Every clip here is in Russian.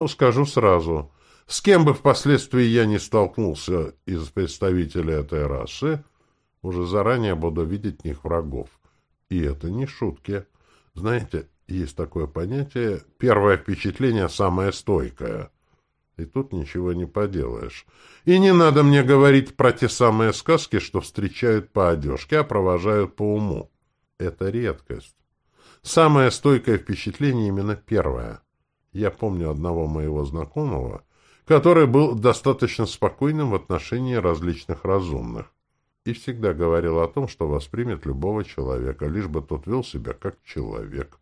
Ну, скажу сразу, с кем бы впоследствии я не столкнулся из представителей этой расы, уже заранее буду видеть в них врагов. И это не шутки. Знаете, есть такое понятие «первое впечатление самое стойкое». И тут ничего не поделаешь. И не надо мне говорить про те самые сказки, что встречают по одежке, а провожают по уму. Это редкость. Самое стойкое впечатление именно первое. Я помню одного моего знакомого, который был достаточно спокойным в отношении различных разумных и всегда говорил о том, что воспримет любого человека, лишь бы тот вел себя как человек.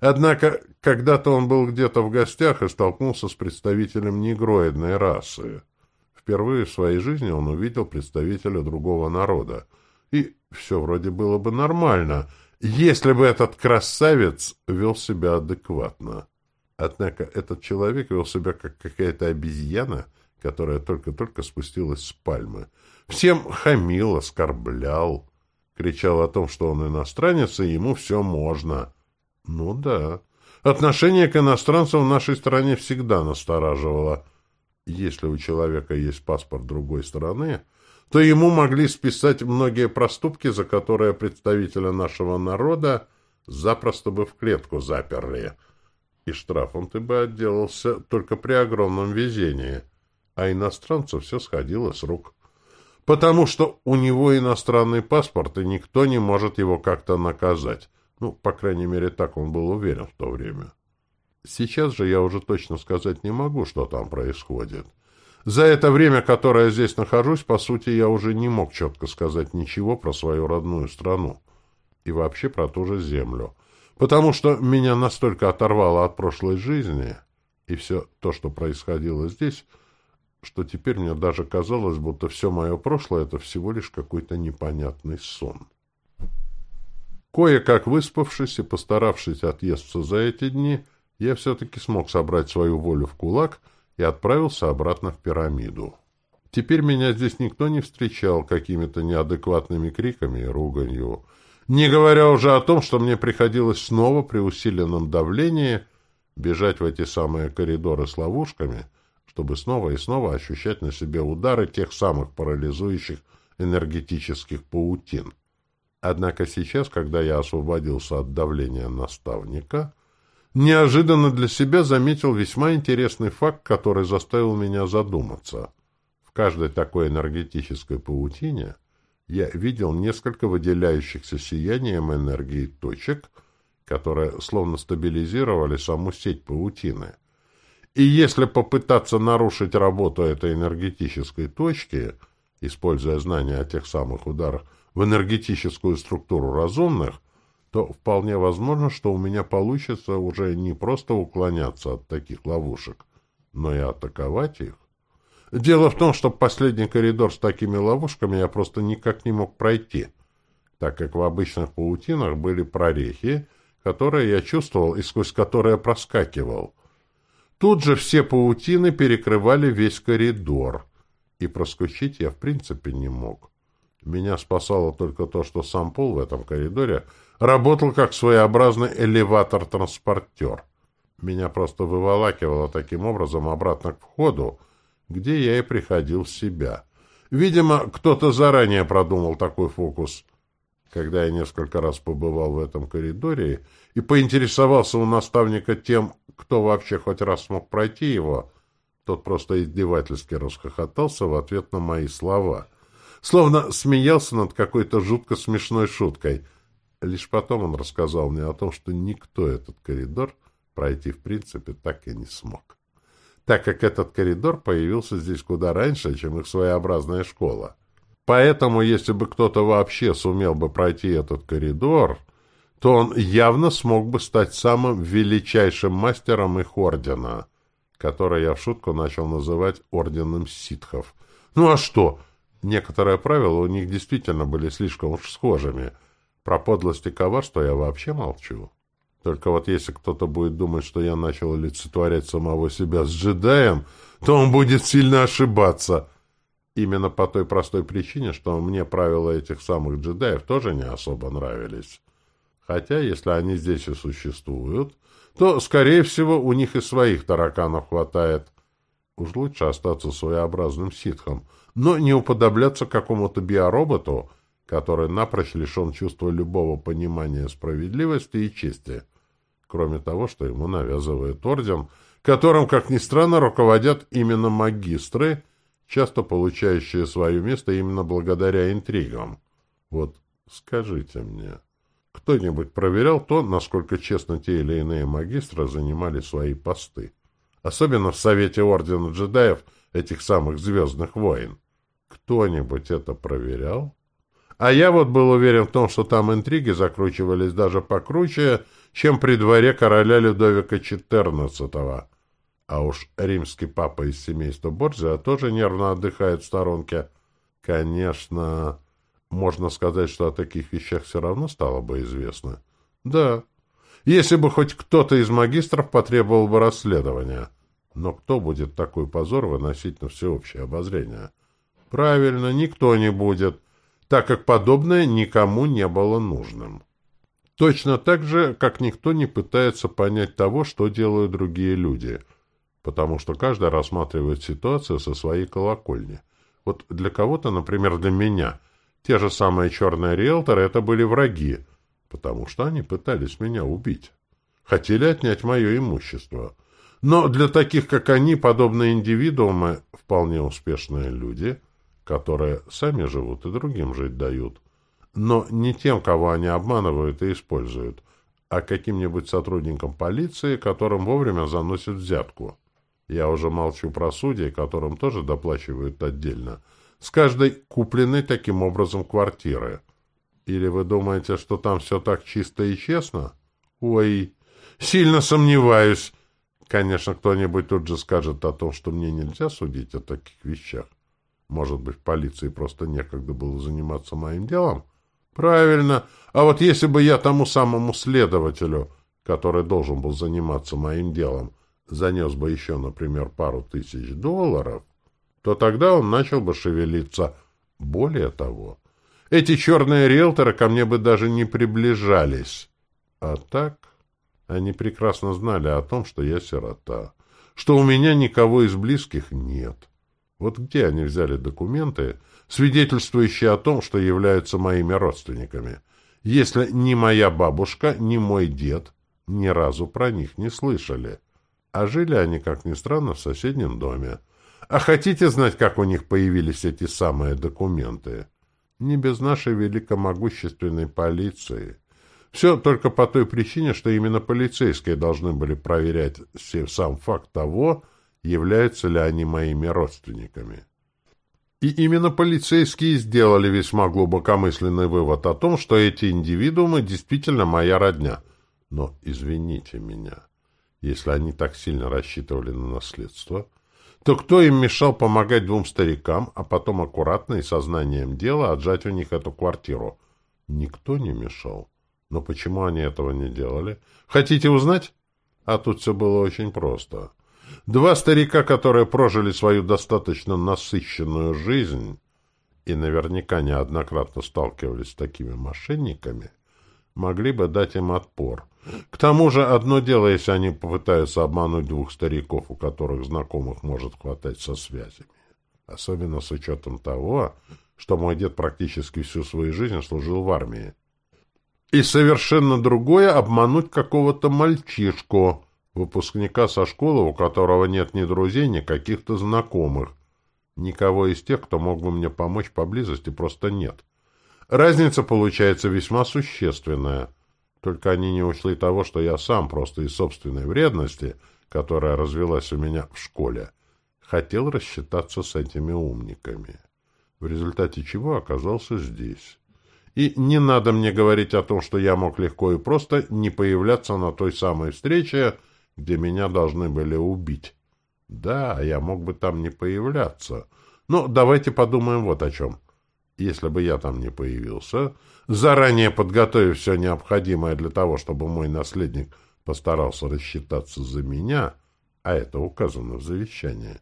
Однако, когда-то он был где-то в гостях и столкнулся с представителем негроидной расы. Впервые в своей жизни он увидел представителя другого народа. И все вроде было бы нормально, если бы этот красавец вел себя адекватно. Однако этот человек вел себя как какая-то обезьяна, которая только-только спустилась с пальмы. Всем хамил, оскорблял, кричал о том, что он иностранец, и ему все можно. Ну да. Отношение к иностранцам в нашей стране всегда настораживало. Если у человека есть паспорт другой страны, то ему могли списать многие проступки, за которые представителя нашего народа запросто бы в клетку заперли. И штрафом ты бы отделался только при огромном везении. А иностранцу все сходило с рук. Потому что у него иностранный паспорт, и никто не может его как-то наказать. Ну, по крайней мере, так он был уверен в то время. Сейчас же я уже точно сказать не могу, что там происходит. За это время, которое я здесь нахожусь, по сути, я уже не мог четко сказать ничего про свою родную страну. И вообще про ту же землю. Потому что меня настолько оторвало от прошлой жизни, и все то, что происходило здесь, что теперь мне даже казалось, будто все мое прошлое — это всего лишь какой-то непонятный сон. Кое-как выспавшись и постаравшись отъесться за эти дни, я все-таки смог собрать свою волю в кулак и отправился обратно в пирамиду. Теперь меня здесь никто не встречал какими-то неадекватными криками и руганью, не говоря уже о том, что мне приходилось снова при усиленном давлении бежать в эти самые коридоры с ловушками, чтобы снова и снова ощущать на себе удары тех самых парализующих энергетических паутин. Однако сейчас, когда я освободился от давления наставника, неожиданно для себя заметил весьма интересный факт, который заставил меня задуматься. В каждой такой энергетической паутине я видел несколько выделяющихся сиянием энергии точек, которые словно стабилизировали саму сеть паутины. И если попытаться нарушить работу этой энергетической точки, используя знания о тех самых ударах, в энергетическую структуру разумных, то вполне возможно, что у меня получится уже не просто уклоняться от таких ловушек, но и атаковать их. Дело в том, что последний коридор с такими ловушками я просто никак не мог пройти, так как в обычных паутинах были прорехи, которые я чувствовал и сквозь которые проскакивал. Тут же все паутины перекрывали весь коридор, и проскочить я в принципе не мог. Меня спасало только то, что сам пол в этом коридоре работал как своеобразный элеватор-транспортер. Меня просто выволакивало таким образом обратно к входу, где я и приходил в себя. Видимо, кто-то заранее продумал такой фокус. Когда я несколько раз побывал в этом коридоре и поинтересовался у наставника тем, кто вообще хоть раз смог пройти его, тот просто издевательски расхохотался в ответ на мои слова — словно смеялся над какой-то жутко смешной шуткой. Лишь потом он рассказал мне о том, что никто этот коридор пройти в принципе так и не смог. Так как этот коридор появился здесь куда раньше, чем их своеобразная школа. Поэтому, если бы кто-то вообще сумел бы пройти этот коридор, то он явно смог бы стать самым величайшим мастером их ордена, который я в шутку начал называть орденом ситхов. Ну а что? Некоторые правила у них действительно были слишком уж схожими. Про подлость и коварство я вообще молчу. Только вот если кто-то будет думать, что я начал олицетворять самого себя с джедаем, то он будет сильно ошибаться. Именно по той простой причине, что мне правила этих самых джедаев тоже не особо нравились. Хотя, если они здесь и существуют, то, скорее всего, у них и своих тараканов хватает. Уж лучше остаться своеобразным ситхом, но не уподобляться какому-то биороботу, который напрочь лишен чувства любого понимания справедливости и чести, кроме того, что ему навязывает орден, которым, как ни странно, руководят именно магистры, часто получающие свое место именно благодаря интригам. Вот скажите мне, кто-нибудь проверял то, насколько честно те или иные магистры занимали свои посты? Особенно в Совете Ордена Джедаев, этих самых Звездных войн. Кто-нибудь это проверял? А я вот был уверен в том, что там интриги закручивались даже покруче, чем при дворе короля Людовика XIV. А уж римский папа из семейства Борзия тоже нервно отдыхает в сторонке. Конечно, можно сказать, что о таких вещах все равно стало бы известно. Да, если бы хоть кто-то из магистров потребовал бы расследования. Но кто будет такой позор выносить на всеобщее обозрение? Правильно, никто не будет так как подобное никому не было нужным. Точно так же, как никто не пытается понять того, что делают другие люди, потому что каждый рассматривает ситуацию со своей колокольни. Вот для кого-то, например, для меня, те же самые черные риэлторы — это были враги, потому что они пытались меня убить. Хотели отнять мое имущество. Но для таких, как они, подобные индивидуумы — вполне успешные люди — которые сами живут и другим жить дают. Но не тем, кого они обманывают и используют, а каким-нибудь сотрудникам полиции, которым вовремя заносят взятку. Я уже молчу про судей, которым тоже доплачивают отдельно. С каждой купленной таким образом квартиры. Или вы думаете, что там все так чисто и честно? Ой, сильно сомневаюсь. Конечно, кто-нибудь тут же скажет о том, что мне нельзя судить о таких вещах. Может быть, полиции просто некогда было заниматься моим делом? Правильно. А вот если бы я тому самому следователю, который должен был заниматься моим делом, занес бы еще, например, пару тысяч долларов, то тогда он начал бы шевелиться. Более того, эти черные риэлторы ко мне бы даже не приближались. А так, они прекрасно знали о том, что я сирота, что у меня никого из близких нет. Вот где они взяли документы, свидетельствующие о том, что являются моими родственниками, если ни моя бабушка, ни мой дед ни разу про них не слышали? А жили они, как ни странно, в соседнем доме. А хотите знать, как у них появились эти самые документы? Не без нашей великомогущественной полиции. Все только по той причине, что именно полицейские должны были проверять сам факт того, являются ли они моими родственниками. И именно полицейские сделали весьма глубокомысленный вывод о том, что эти индивидуумы действительно моя родня. Но извините меня, если они так сильно рассчитывали на наследство, то кто им мешал помогать двум старикам, а потом аккуратно и сознанием дела отжать у них эту квартиру? Никто не мешал. Но почему они этого не делали? Хотите узнать? А тут все было очень просто. Два старика, которые прожили свою достаточно насыщенную жизнь и наверняка неоднократно сталкивались с такими мошенниками, могли бы дать им отпор. К тому же одно дело, если они попытаются обмануть двух стариков, у которых знакомых может хватать со связями. Особенно с учетом того, что мой дед практически всю свою жизнь служил в армии. И совершенно другое — обмануть какого-то мальчишку, Выпускника со школы, у которого нет ни друзей, ни каких-то знакомых. Никого из тех, кто мог бы мне помочь поблизости, просто нет. Разница получается весьма существенная. Только они не учли того, что я сам просто из собственной вредности, которая развелась у меня в школе, хотел рассчитаться с этими умниками. В результате чего оказался здесь. И не надо мне говорить о том, что я мог легко и просто не появляться на той самой встрече, где меня должны были убить. Да, я мог бы там не появляться. Но давайте подумаем вот о чем. Если бы я там не появился, заранее подготовив все необходимое для того, чтобы мой наследник постарался рассчитаться за меня, а это указано в завещании,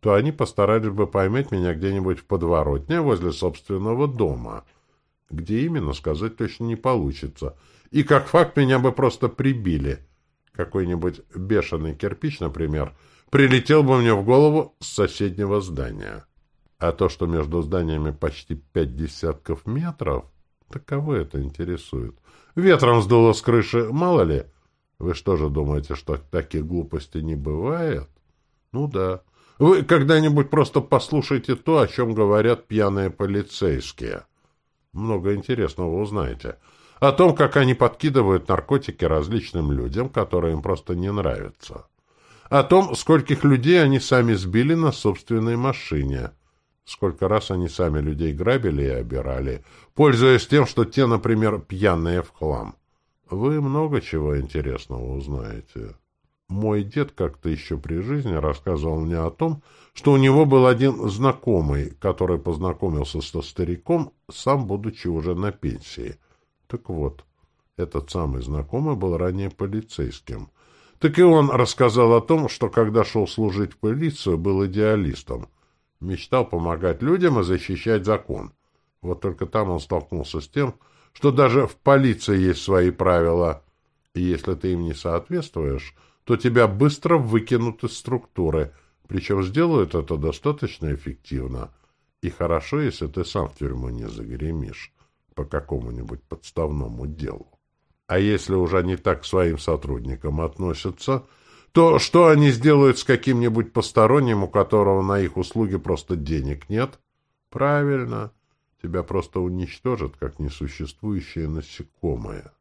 то они постарались бы поймать меня где-нибудь в подворотне возле собственного дома. Где именно, сказать точно не получится. И как факт меня бы просто прибили — Какой-нибудь бешеный кирпич, например, прилетел бы мне в голову с соседнего здания. А то, что между зданиями почти пять десятков метров, так кого это интересует? Ветром сдуло с крыши, мало ли. Вы что же думаете, что таких глупостей не бывает? Ну да. Вы когда-нибудь просто послушайте то, о чем говорят пьяные полицейские. Много интересного узнаете. О том, как они подкидывают наркотики различным людям, которые им просто не нравятся. О том, скольких людей они сами сбили на собственной машине. Сколько раз они сами людей грабили и обирали, пользуясь тем, что те, например, пьяные в хлам. Вы много чего интересного узнаете. Мой дед как-то еще при жизни рассказывал мне о том, что у него был один знакомый, который познакомился со стариком, сам будучи уже на пенсии. Так вот, этот самый знакомый был ранее полицейским. Так и он рассказал о том, что когда шел служить в полицию, был идеалистом. Мечтал помогать людям и защищать закон. Вот только там он столкнулся с тем, что даже в полиции есть свои правила, и если ты им не соответствуешь, то тебя быстро выкинут из структуры, причем сделают это достаточно эффективно. И хорошо, если ты сам в тюрьму не загремишь по какому-нибудь подставному делу. А если уже не так к своим сотрудникам относятся, то что они сделают с каким-нибудь посторонним, у которого на их услуги просто денег нет? Правильно, тебя просто уничтожат, как несуществующее насекомое.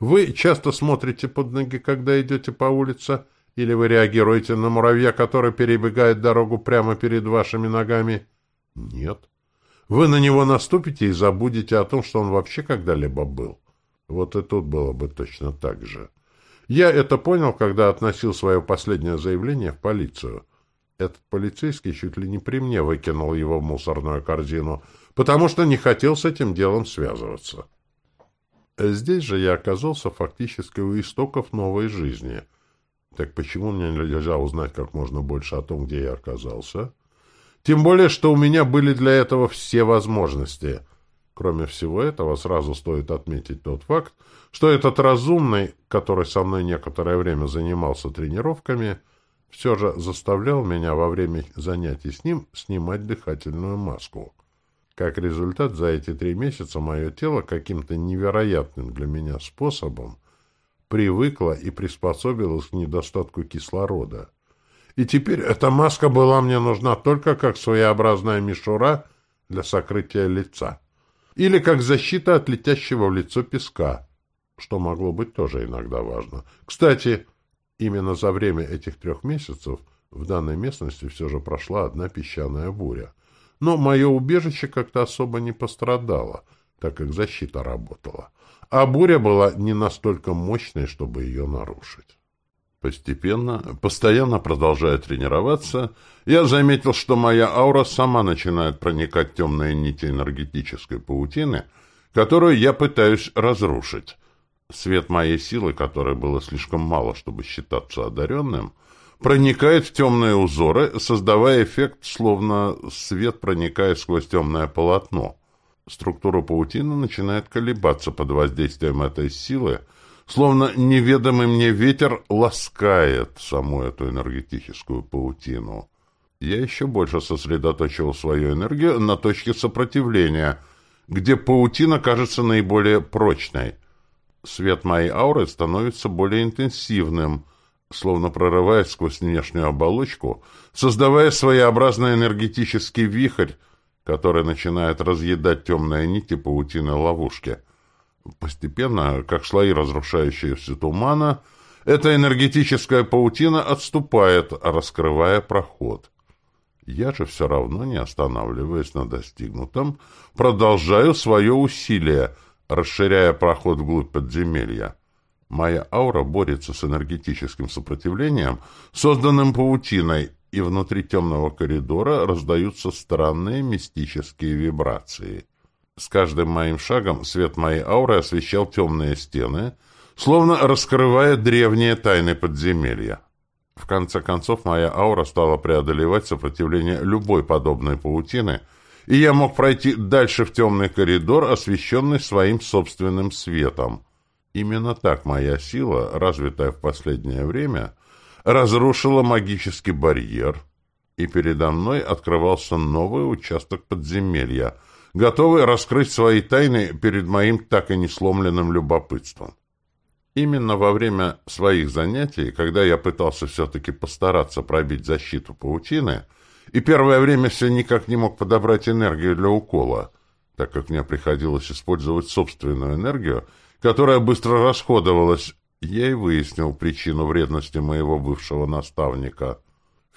Вы часто смотрите под ноги, когда идете по улице, или вы реагируете на муравья, который перебегает дорогу прямо перед вашими ногами? Нет. Вы на него наступите и забудете о том, что он вообще когда-либо был. Вот и тут было бы точно так же. Я это понял, когда относил свое последнее заявление в полицию. Этот полицейский чуть ли не при мне выкинул его в мусорную корзину, потому что не хотел с этим делом связываться. Здесь же я оказался фактически у истоков новой жизни. Так почему мне нельзя узнать как можно больше о том, где я оказался? Тем более, что у меня были для этого все возможности. Кроме всего этого, сразу стоит отметить тот факт, что этот разумный, который со мной некоторое время занимался тренировками, все же заставлял меня во время занятий с ним снимать дыхательную маску. Как результат, за эти три месяца мое тело каким-то невероятным для меня способом привыкло и приспособилось к недостатку кислорода. И теперь эта маска была мне нужна только как своеобразная мишура для сокрытия лица. Или как защита от летящего в лицо песка, что могло быть тоже иногда важно. Кстати, именно за время этих трех месяцев в данной местности все же прошла одна песчаная буря — но мое убежище как-то особо не пострадало, так как защита работала. А буря была не настолько мощной, чтобы ее нарушить. Постепенно, постоянно продолжая тренироваться, я заметил, что моя аура сама начинает проникать в темные нити энергетической паутины, которую я пытаюсь разрушить. Свет моей силы, которой было слишком мало, чтобы считаться одаренным, проникает в темные узоры, создавая эффект, словно свет проникает сквозь темное полотно. Структура паутины начинает колебаться под воздействием этой силы, словно неведомый мне ветер ласкает саму эту энергетическую паутину. Я еще больше сосредоточил свою энергию на точке сопротивления, где паутина кажется наиболее прочной. Свет моей ауры становится более интенсивным – словно прорываясь сквозь внешнюю оболочку, создавая своеобразный энергетический вихрь, который начинает разъедать темные нити паутины ловушки. Постепенно, как слои разрушающиеся тумана, эта энергетическая паутина отступает, раскрывая проход. Я же все равно, не останавливаясь на достигнутом, продолжаю свое усилие, расширяя проход вглубь подземелья. Моя аура борется с энергетическим сопротивлением, созданным паутиной, и внутри темного коридора раздаются странные мистические вибрации. С каждым моим шагом свет моей ауры освещал темные стены, словно раскрывая древние тайны подземелья. В конце концов, моя аура стала преодолевать сопротивление любой подобной паутины, и я мог пройти дальше в темный коридор, освещенный своим собственным светом. Именно так моя сила, развитая в последнее время, разрушила магический барьер, и передо мной открывался новый участок подземелья, готовый раскрыть свои тайны перед моим так и не сломленным любопытством. Именно во время своих занятий, когда я пытался все-таки постараться пробить защиту паутины, и первое время все никак не мог подобрать энергию для укола, так как мне приходилось использовать собственную энергию, которая быстро расходовалась, я и выяснил причину вредности моего бывшего наставника.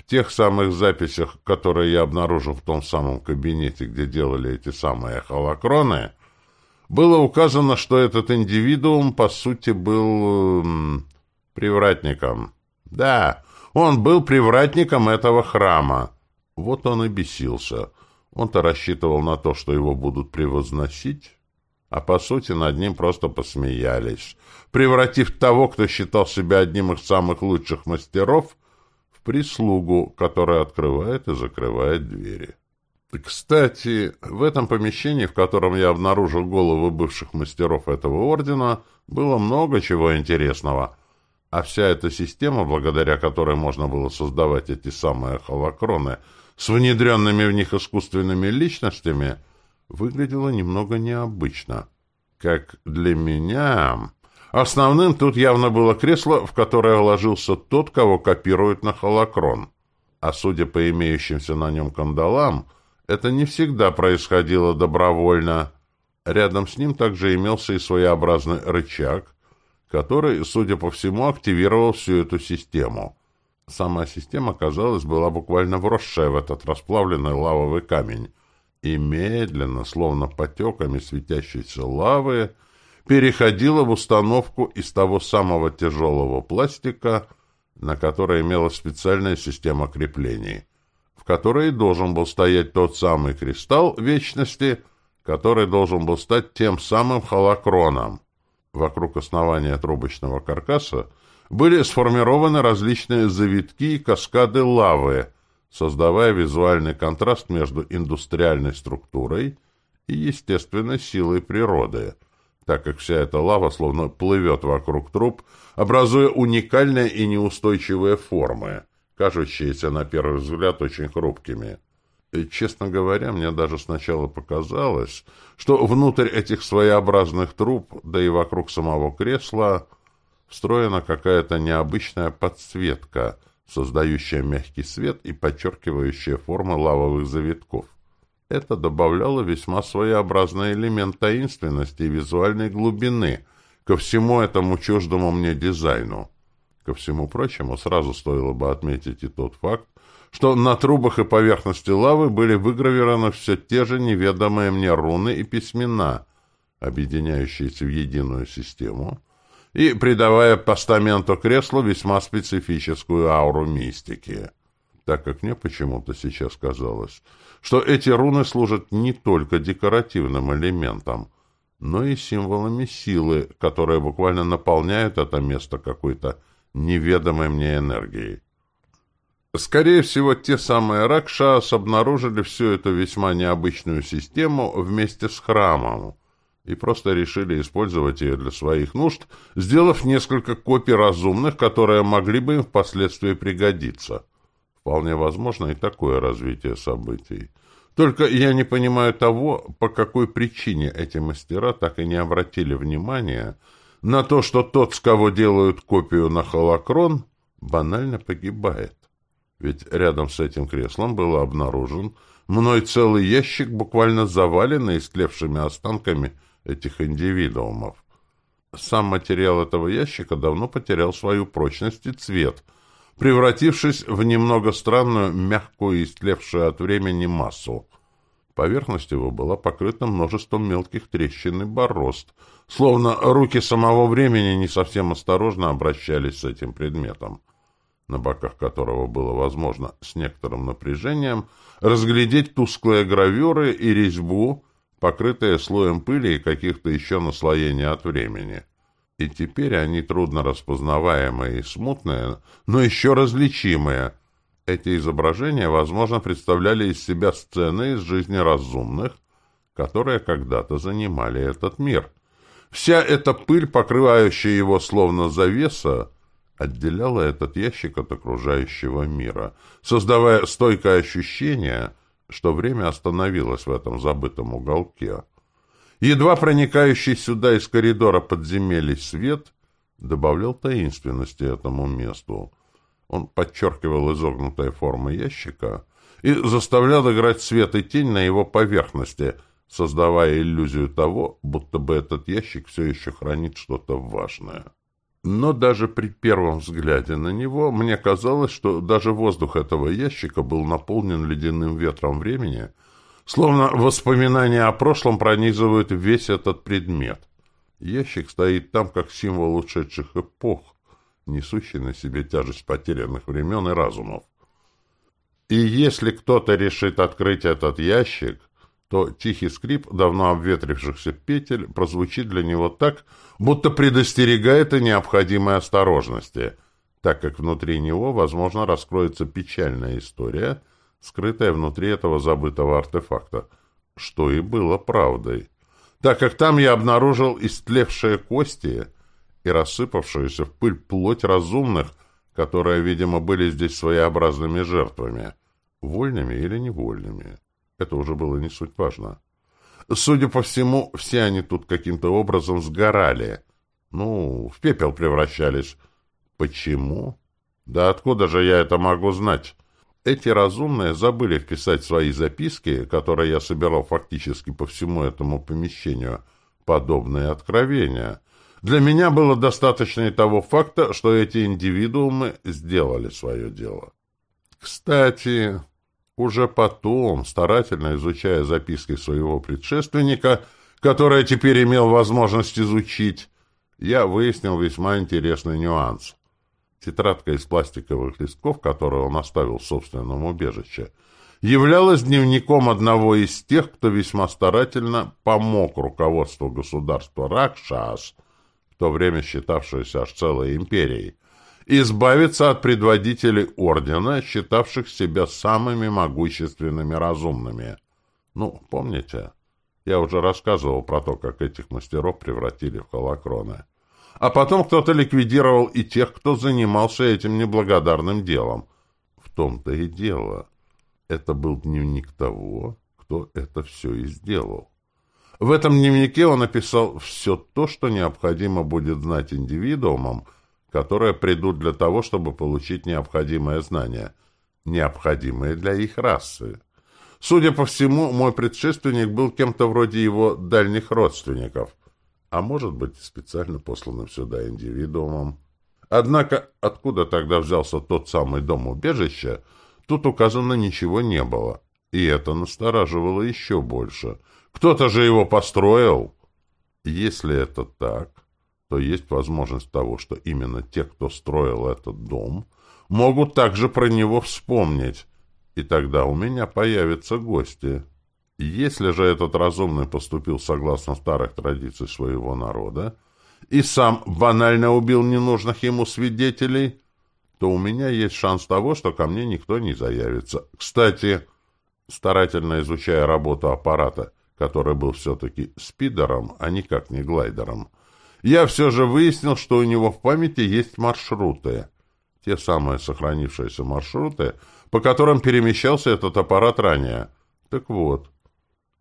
Тех самых записях, которые я обнаружил в том самом кабинете, где делали эти самые холокроны, было указано, что этот индивидуум, по сути, был м, привратником. Да, он был привратником этого храма. Вот он и бесился. Он-то рассчитывал на то, что его будут превозносить, а по сути над ним просто посмеялись, превратив того, кто считал себя одним из самых лучших мастеров, прислугу, которая открывает и закрывает двери. Кстати, в этом помещении, в котором я обнаружил головы бывших мастеров этого ордена, было много чего интересного. А вся эта система, благодаря которой можно было создавать эти самые холокроны с внедренными в них искусственными личностями, выглядела немного необычно. Как для меня... Основным тут явно было кресло, в которое вложился тот, кого копируют на холокрон. А судя по имеющимся на нем кандалам, это не всегда происходило добровольно. Рядом с ним также имелся и своеобразный рычаг, который, судя по всему, активировал всю эту систему. Сама система, казалось, была буквально вросшая в этот расплавленный лавовый камень, и медленно, словно потеками светящейся лавы, переходила в установку из того самого тяжелого пластика, на которой имелась специальная система креплений — в которой должен был стоять тот самый кристалл вечности, который должен был стать тем самым холокроном. Вокруг основания трубочного каркаса были сформированы различные завитки и каскады лавы, создавая визуальный контраст между индустриальной структурой и естественной силой природы, так как вся эта лава словно плывет вокруг труб, образуя уникальные и неустойчивые формы – кажущиеся на первый взгляд очень хрупкими. И, честно говоря, мне даже сначала показалось, что внутрь этих своеобразных труб, да и вокруг самого кресла, встроена какая-то необычная подсветка, создающая мягкий свет и подчеркивающая формы лавовых завитков. Это добавляло весьма своеобразный элемент таинственности и визуальной глубины ко всему этому чуждому мне дизайну. Ко всему прочему, сразу стоило бы отметить и тот факт, что на трубах и поверхности лавы были выгравированы все те же неведомые мне руны и письмена, объединяющиеся в единую систему, и придавая постаменту креслу весьма специфическую ауру мистики. Так как мне почему-то сейчас казалось, что эти руны служат не только декоративным элементом, но и символами силы, которые буквально наполняют это место какой-то неведомой мне энергией. Скорее всего, те самые Ракшас обнаружили всю эту весьма необычную систему вместе с храмом и просто решили использовать ее для своих нужд, сделав несколько копий разумных, которые могли бы им впоследствии пригодиться. Вполне возможно и такое развитие событий. Только я не понимаю того, по какой причине эти мастера так и не обратили внимания на то, что тот, с кого делают копию на холокрон, банально погибает. Ведь рядом с этим креслом был обнаружен мной целый ящик, буквально заваленный истлевшими останками этих индивидуумов. Сам материал этого ящика давно потерял свою прочность и цвет, превратившись в немного странную, мягкую и истлевшую от времени массу. Поверхность его была покрыта множеством мелких трещин и борозд — словно руки самого времени не совсем осторожно обращались с этим предметом, на боках которого было возможно с некоторым напряжением разглядеть тусклые гравюры и резьбу, покрытые слоем пыли и каких-то еще наслоений от времени. И теперь они трудно распознаваемые и смутные, но еще различимые. Эти изображения, возможно, представляли из себя сцены из жизни разумных, которые когда-то занимали этот мир — Вся эта пыль, покрывающая его словно завеса, отделяла этот ящик от окружающего мира, создавая стойкое ощущение, что время остановилось в этом забытом уголке. Едва проникающий сюда из коридора подземелий свет добавлял таинственности этому месту. Он подчеркивал изогнутые формы ящика и заставлял играть свет и тень на его поверхности, создавая иллюзию того, будто бы этот ящик все еще хранит что-то важное. Но даже при первом взгляде на него мне казалось, что даже воздух этого ящика был наполнен ледяным ветром времени, словно воспоминания о прошлом пронизывают весь этот предмет. Ящик стоит там как символ ушедших эпох, несущий на себе тяжесть потерянных времен и разумов. И если кто-то решит открыть этот ящик, то тихий скрип давно обветрившихся петель прозвучит для него так, будто предостерегает о необходимой осторожности, так как внутри него, возможно, раскроется печальная история, скрытая внутри этого забытого артефакта, что и было правдой, так как там я обнаружил истлевшие кости и рассыпавшуюся в пыль плоть разумных, которые, видимо, были здесь своеобразными жертвами, вольными или невольными. Это уже было не суть важно. Судя по всему, все они тут каким-то образом сгорали. Ну, в пепел превращались. Почему? Да откуда же я это могу знать? Эти разумные забыли вписать свои записки, которые я собирал фактически по всему этому помещению, подобные откровения. Для меня было достаточно и того факта, что эти индивидуумы сделали свое дело. Кстати, уже потом, старательно изучая записки своего предшественника, которые теперь имел возможность изучить, я выяснил весьма интересный нюанс. Тетрадка из пластиковых листков, которую он оставил в собственном убежище, являлась дневником одного из тех, кто весьма старательно помог руководству государства Ракшас, в то время считавшееся аж целой империей, избавиться от предводителей ордена, считавших себя самыми могущественными разумными. Ну, помните? Я уже рассказывал про то, как этих мастеров превратили в холокроны. А потом кто-то ликвидировал и тех, кто занимался этим неблагодарным делом. В том-то и дело. Это был дневник того, кто это все и сделал. В этом дневнике он написал все то, что необходимо будет знать индивидуумам, которые придут для того, чтобы получить необходимые знания, необходимые для их расы. Судя по всему, мой предшественник был кем-то вроде его дальних родственников, а может быть, специально посланным сюда индивидуумом. Однако, откуда тогда взялся тот самый дом-убежища, тут указано ничего не было, и это настораживало еще больше. Кто-то же его построил. Если это так, то есть возможность того, что именно те, кто строил этот дом, могут также про него вспомнить, и тогда у меня появятся гости. Если же этот разумный поступил согласно старых традиций своего народа и сам банально убил ненужных ему свидетелей, то у меня есть шанс того, что ко мне никто не заявится. Кстати, старательно изучая работу аппарата, который был все-таки спидером, а никак не глайдером, я все же выяснил, что у него в памяти есть маршруты. Те самые сохранившиеся маршруты, по которым перемещался этот аппарат ранее. Так вот,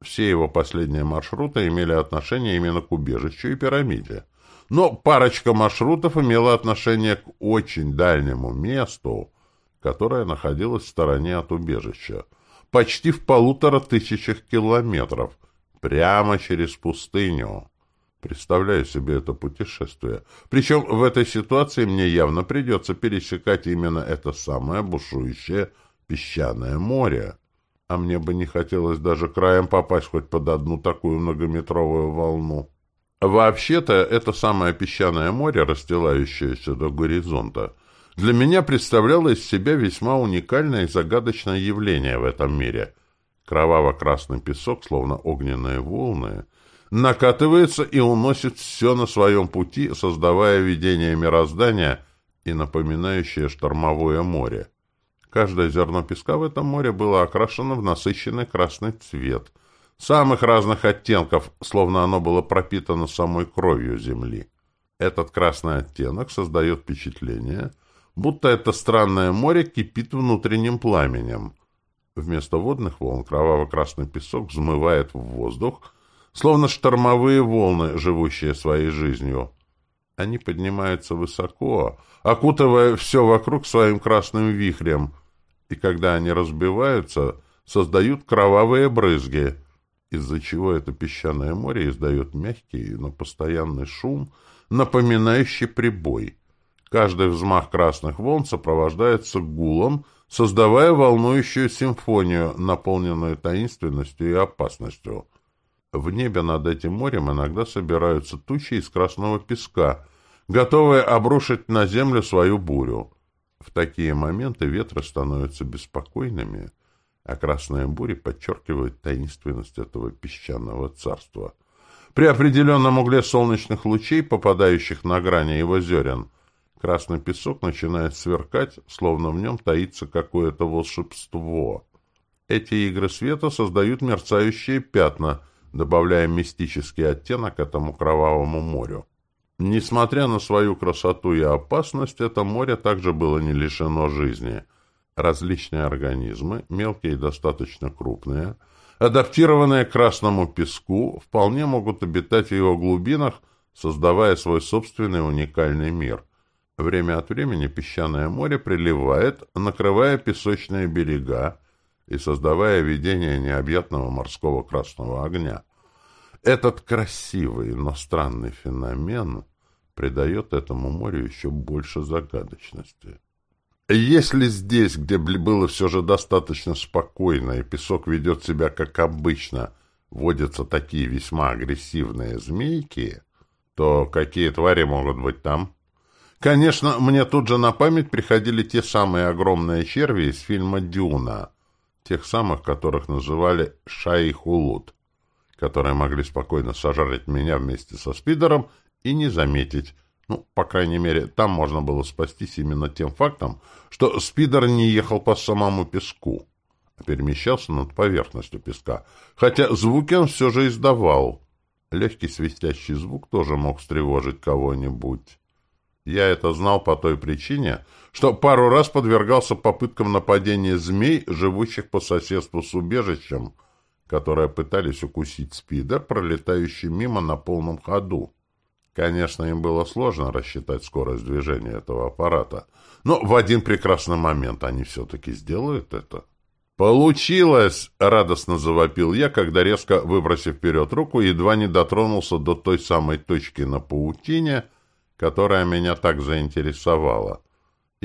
все его последние маршруты имели отношение именно к убежищу и пирамиде. Но парочка маршрутов имела отношение к очень дальнему месту, которое находилось в стороне от убежища, почти в полутора тысячах километров, прямо через пустыню. Представляю себе это путешествие. Причем в этой ситуации мне явно придется пересекать именно это самое бушующее песчаное море. А мне бы не хотелось даже краем попасть хоть под одну такую многометровую волну. Вообще-то, это самое песчаное море, расстилающееся до горизонта, для меня представляло из себя весьма уникальное и загадочное явление в этом мире. Кроваво-красный песок, словно огненные волны, накатывается и уносит все на своем пути, создавая видение мироздания и напоминающее штормовое море. Каждое зерно песка в этом море было окрашено в насыщенный красный цвет, самых разных оттенков, словно оно было пропитано самой кровью земли. Этот красный оттенок создает впечатление, будто это странное море кипит внутренним пламенем. Вместо водных волн кроваво-красный песок взмывает в воздух, словно штормовые волны, живущие своей жизнью. Они поднимаются высоко, окутывая все вокруг своим красным вихрем, и когда они разбиваются, создают кровавые брызги, из-за чего это песчаное море издает мягкий, но постоянный шум — напоминающий прибой. Каждый взмах красных волн сопровождается гулом, создавая волнующую симфонию, наполненную таинственностью и опасностью. В небе над этим морем иногда собираются тучи из красного песка, готовые обрушить на землю свою бурю. В такие моменты ветры становятся беспокойными, а красные бури подчеркивают таинственность этого песчаного царства — при определенном угле солнечных лучей, попадающих на грани его зерен, красный песок начинает сверкать, словно в нем таится какое-то волшебство. Эти игры света создают мерцающие пятна, добавляя мистический оттенок этому кровавому морю. Несмотря на свою красоту и опасность, это море также было не лишено жизни. Различные организмы, мелкие и достаточно крупные – адаптированные к красному песку, вполне могут обитать в его глубинах, создавая свой собственный уникальный мир. Время от времени песчаное море приливает, накрывая песочные берега и создавая видение необъятного морского красного огня. Этот красивый, но странный феномен придает этому морю еще больше загадочности. Если здесь, где было все же достаточно спокойно, и песок ведет себя как обычно, водятся такие весьма агрессивные змейки, то какие твари могут быть там? Конечно, мне тут же на память приходили те самые огромные черви из фильма «Дюна», тех самых, которых называли «Шаихулут», которые могли спокойно сожрать меня вместе со спидером и не заметить, ну, по крайней мере, там можно было спастись именно тем фактом, что спидер не ехал по самому песку, а перемещался над поверхностью песка, хотя звуки он все же издавал. Легкий свистящий звук тоже мог встревожить кого-нибудь. Я это знал по той причине, что пару раз подвергался попыткам нападения змей, живущих по соседству с убежищем, которые пытались укусить спидер, пролетающий мимо на полном ходу. Конечно, им было сложно рассчитать скорость движения этого аппарата, но в один прекрасный момент они все-таки сделают это. «Получилось!» — радостно завопил я, когда, резко выбросив вперед руку, едва не дотронулся до той самой точки на паутине, которая меня так заинтересовала.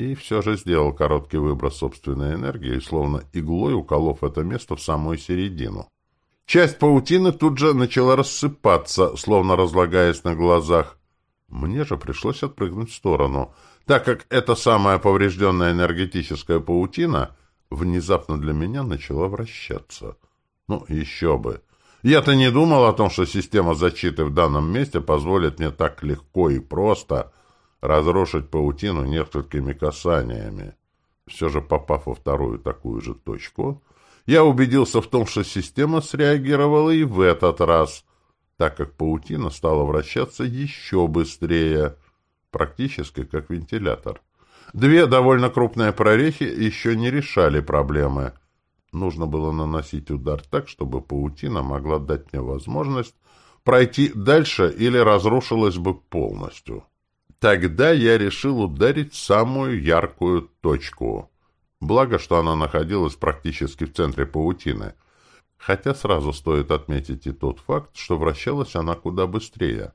И все же сделал короткий выброс собственной энергии, словно иглой уколов это место в самую середину. Часть паутины тут же начала рассыпаться, словно разлагаясь на глазах. Мне же пришлось отпрыгнуть в сторону, так как эта самая поврежденная энергетическая паутина внезапно для меня начала вращаться. Ну, еще бы. Я-то не думал о том, что система защиты в данном месте позволит мне так легко и просто разрушить паутину несколькими касаниями. Все же, попав во вторую такую же точку, я убедился в том, что система среагировала и в этот раз, так как паутина стала вращаться еще быстрее, практически как вентилятор. Две довольно крупные прорехи еще не решали проблемы. Нужно было наносить удар так, чтобы паутина могла дать мне возможность пройти дальше или разрушилась бы полностью. Тогда я решил ударить самую яркую точку. Благо, что она находилась практически в центре паутины. Хотя сразу стоит отметить и тот факт, что вращалась она куда быстрее.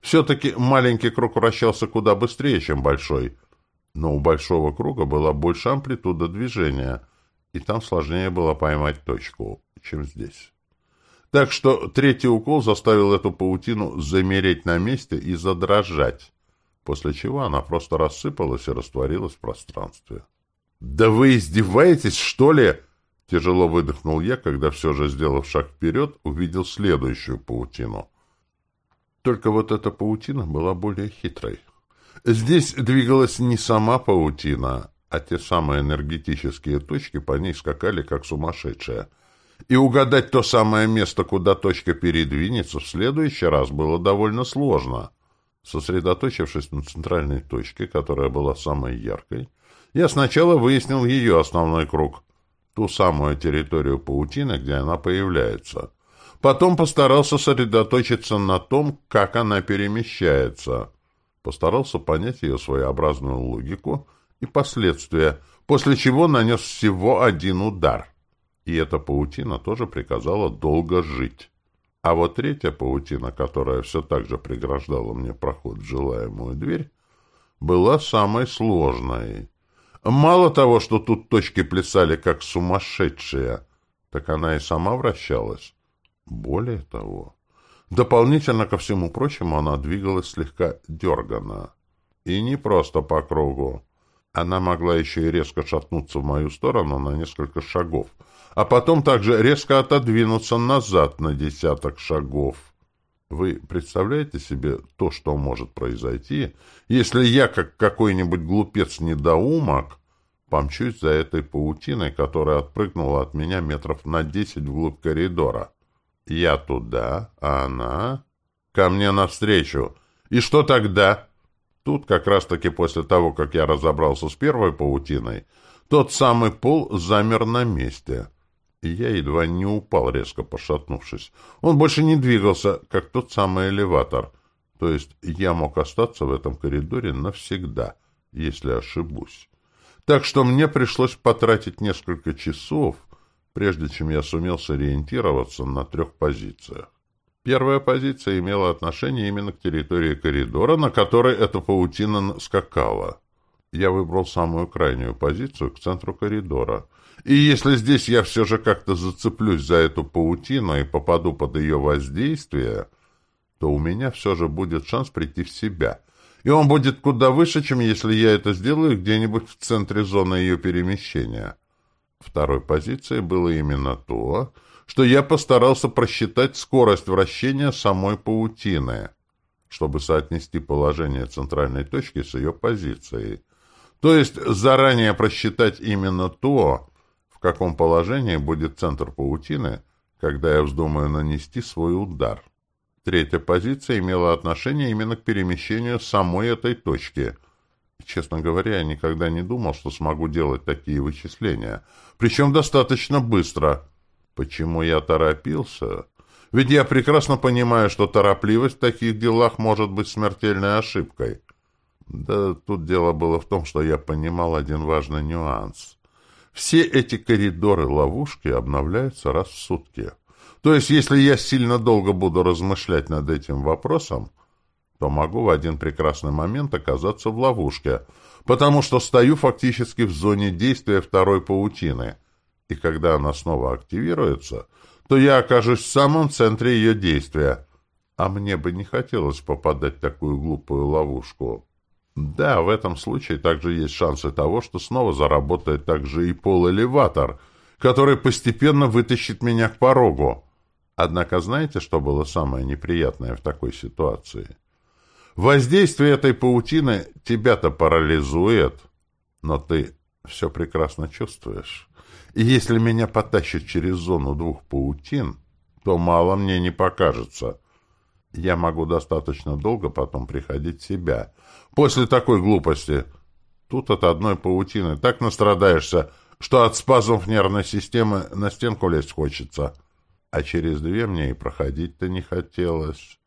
Все-таки маленький круг вращался куда быстрее, чем большой. Но у большого круга была больше амплитуда движения, и там сложнее было поймать точку, чем здесь. Так что третий укол заставил эту паутину замереть на месте и задрожать, после чего она просто рассыпалась и растворилась в пространстве. «Да вы издеваетесь, что ли?» Тяжело выдохнул я, когда все же, сделав шаг вперед, увидел следующую паутину. Только вот эта паутина была более хитрой. Здесь двигалась не сама паутина, а те самые энергетические точки по ней скакали, как сумасшедшие. И угадать то самое место, куда точка передвинется, в следующий раз было довольно сложно. Сосредоточившись на центральной точке, которая была самой яркой, я сначала выяснил ее основной круг, ту самую территорию паутины, где она появляется. Потом постарался сосредоточиться на том, как она перемещается. Постарался понять ее своеобразную логику и последствия, после чего нанес всего один удар. И эта паутина тоже приказала долго жить. А вот третья паутина, которая все так же преграждала мне проход в желаемую дверь, была самой сложной. Мало того, что тут точки плясали как сумасшедшие, так она и сама вращалась. Более того, дополнительно ко всему прочему, она двигалась слегка дерганно. И не просто по кругу. Она могла еще и резко шатнуться в мою сторону на несколько шагов — а потом также резко отодвинуться назад на десяток шагов. Вы представляете себе то, что может произойти, если я, как какой-нибудь глупец-недоумок, помчусь за этой паутиной, которая отпрыгнула от меня метров на десять вглубь коридора? Я туда, а она ко мне навстречу. И что тогда? Тут как раз-таки после того, как я разобрался с первой паутиной, тот самый пол замер на месте — и я едва не упал, резко пошатнувшись. Он больше не двигался, как тот самый элеватор. То есть я мог остаться в этом коридоре навсегда, если ошибусь. Так что мне пришлось потратить несколько часов, прежде чем я сумел сориентироваться на трех позициях. Первая позиция имела отношение именно к территории коридора, на которой эта паутина скакала. Я выбрал самую крайнюю позицию к центру коридора — и если здесь я все же как-то зацеплюсь за эту паутину и попаду под ее воздействие, то у меня все же будет шанс прийти в себя. И он будет куда выше, чем если я это сделаю где-нибудь в центре зоны ее перемещения. Второй позицией было именно то, что я постарался просчитать скорость вращения самой паутины, чтобы соотнести положение центральной точки с ее позицией. То есть заранее просчитать именно то, в каком положении будет центр паутины, когда я вздумаю нанести свой удар. Третья позиция имела отношение именно к перемещению самой этой точки. честно говоря, я никогда не думал, что смогу делать такие вычисления. Причем достаточно быстро. Почему я торопился? Ведь я прекрасно понимаю, что торопливость в таких делах может быть смертельной ошибкой. Да тут дело было в том, что я понимал один важный нюанс. Все эти коридоры-ловушки обновляются раз в сутки. То есть, если я сильно долго буду размышлять над этим вопросом, то могу в один прекрасный момент оказаться в ловушке, потому что стою фактически в зоне действия второй паутины. И когда она снова активируется, то я окажусь в самом центре ее действия. А мне бы не хотелось попадать в такую глупую ловушку. Да, в этом случае также есть шансы того, что снова заработает также и пол-элеватор, который постепенно вытащит меня к порогу. Однако знаете, что было самое неприятное в такой ситуации? Воздействие этой паутины тебя-то парализует, но ты все прекрасно чувствуешь. И если меня потащат через зону двух паутин, то мало мне не покажется. Я могу достаточно долго потом приходить в себя — после такой глупости. Тут от одной паутины так настрадаешься, что от спазмов нервной системы на стенку лезть хочется. А через две мне и проходить-то не хотелось.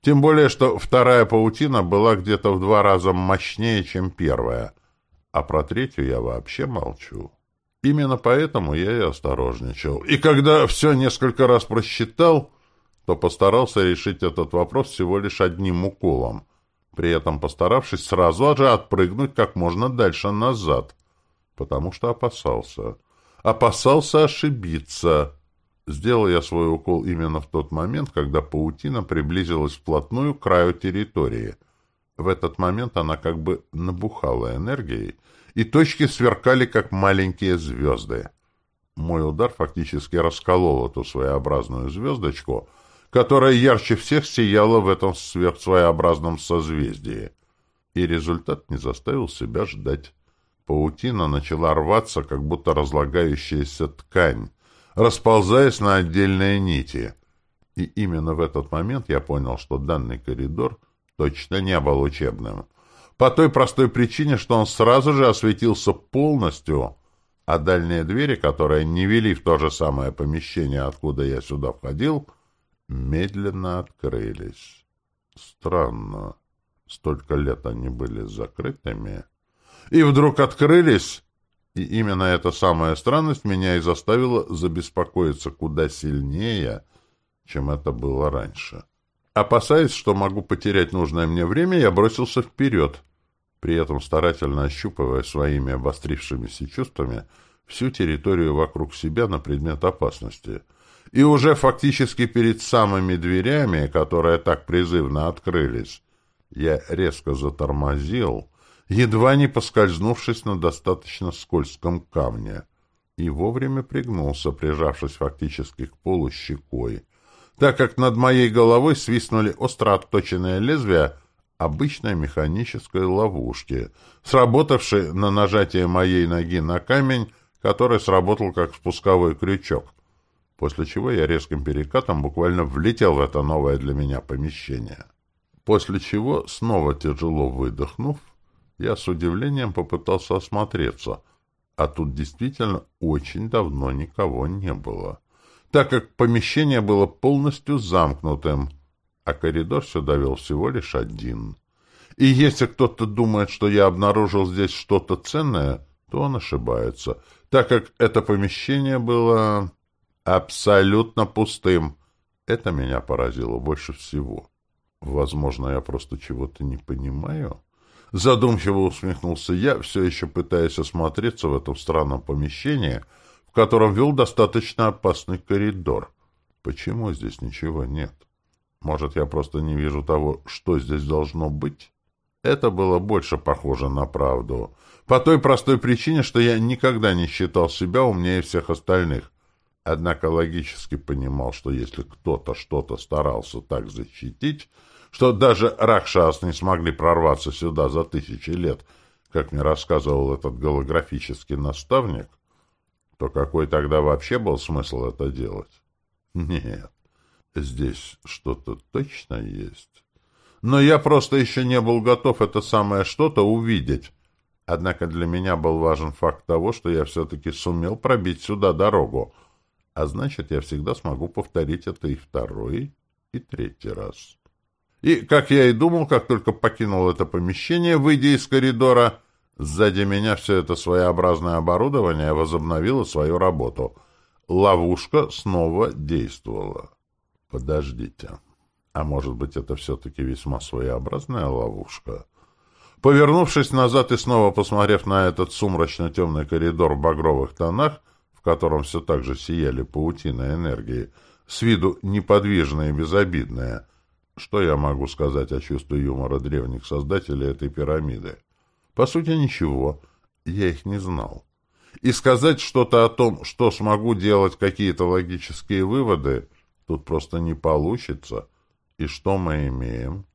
Тем более, что вторая паутина была где-то в два раза мощнее, чем первая. А про третью я вообще молчу. Именно поэтому я и осторожничал. И когда все несколько раз просчитал, то постарался решить этот вопрос всего лишь одним уколом — при этом постаравшись сразу же отпрыгнуть как можно дальше назад, потому что опасался. Опасался ошибиться. Сделал я свой укол именно в тот момент, когда паутина приблизилась вплотную к краю территории. В этот момент она как бы набухала энергией, и точки сверкали, как маленькие звезды. Мой удар фактически расколол эту своеобразную звездочку — которая ярче всех сияла в этом сверхсвоеобразном созвездии. И результат не заставил себя ждать. Паутина начала рваться, как будто разлагающаяся ткань, расползаясь на отдельные нити. И именно в этот момент я понял, что данный коридор точно не был учебным. По той простой причине, что он сразу же осветился полностью, а дальние двери, которые не вели в то же самое помещение, откуда я сюда входил, медленно открылись. Странно. Столько лет они были закрытыми. И вдруг открылись, и именно эта самая странность меня и заставила забеспокоиться куда сильнее, чем это было раньше. Опасаясь, что могу потерять нужное мне время, я бросился вперед, при этом старательно ощупывая своими обострившимися чувствами всю территорию вокруг себя на предмет опасности. И уже фактически перед самыми дверями, которые так призывно открылись, я резко затормозил, едва не поскользнувшись на достаточно скользком камне, и вовремя пригнулся, прижавшись фактически к полу щекой, так как над моей головой свистнули остро отточенные лезвия обычной механической ловушки, сработавшей на нажатие моей ноги на камень, который сработал как спусковой крючок, после чего я резким перекатом буквально влетел в это новое для меня помещение. После чего, снова тяжело выдохнув, я с удивлением попытался осмотреться, а тут действительно очень давно никого не было так как помещение было полностью замкнутым, а коридор сюда вел всего лишь один. И если кто-то думает, что я обнаружил здесь что-то ценное, то он ошибается, так как это помещение было абсолютно пустым. Это меня поразило больше всего. Возможно, я просто чего-то не понимаю. Задумчиво усмехнулся я, все еще пытаясь осмотреться в этом странном помещении — в котором вел достаточно опасный коридор. Почему здесь ничего нет? Может, я просто не вижу того, что здесь должно быть? Это было больше похоже на правду. По той простой причине, что я никогда не считал себя умнее всех остальных. Однако логически понимал, что если кто-то что-то старался так защитить, что даже Ракшас не смогли прорваться сюда за тысячи лет, как мне рассказывал этот голографический наставник, то какой тогда вообще был смысл это делать? Нет, здесь что-то точно есть. Но я просто еще не был готов это самое что-то увидеть. Однако для меня был важен факт того, что я все-таки сумел пробить сюда дорогу. А значит, я всегда смогу повторить это и второй, и третий раз. И, как я и думал, как только покинул это помещение, выйдя из коридора, Сзади меня все это своеобразное оборудование возобновило свою работу. Ловушка снова действовала. Подождите. А может быть, это все-таки весьма своеобразная ловушка? Повернувшись назад и снова посмотрев на этот сумрачно-темный коридор в багровых тонах, котором все так же сияли паутины энергии, с виду неподвижные и безобидные, что я могу сказать о чувстве юмора древних создателей этой пирамиды? По сути, ничего. Я их не знал. И сказать что-то о том, что смогу делать какие-то логические выводы, тут просто не получится. И что мы имеем?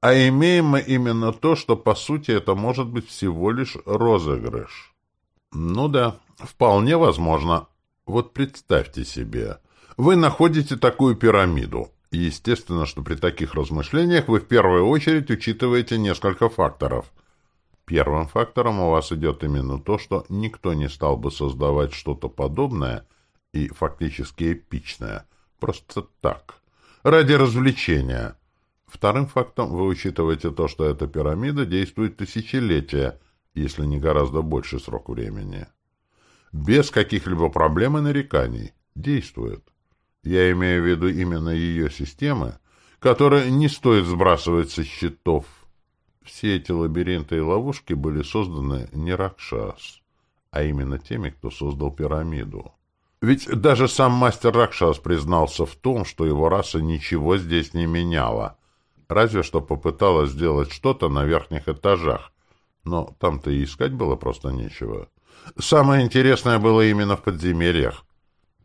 А имеем мы именно то, что, по сути, это может быть всего лишь розыгрыш. Ну да, вполне возможно. Вот представьте себе, вы находите такую пирамиду. И естественно, что при таких размышлениях вы в первую очередь учитываете несколько факторов – Первым фактором у вас идет именно то, что никто не стал бы создавать что-то подобное и фактически эпичное. Просто так. Ради развлечения. Вторым фактом вы учитываете то, что эта пирамида действует тысячелетия, если не гораздо больше срок времени. Без каких-либо проблем и нареканий. Действует. Я имею в виду именно ее системы, которые не стоит сбрасывать со счетов, все эти лабиринты и ловушки были созданы не Ракшас, а именно теми, кто создал пирамиду. Ведь даже сам мастер Ракшас признался в том, что его раса ничего здесь не меняла, разве что попыталась сделать что-то на верхних этажах, но там-то и искать было просто нечего. Самое интересное было именно в подземельях.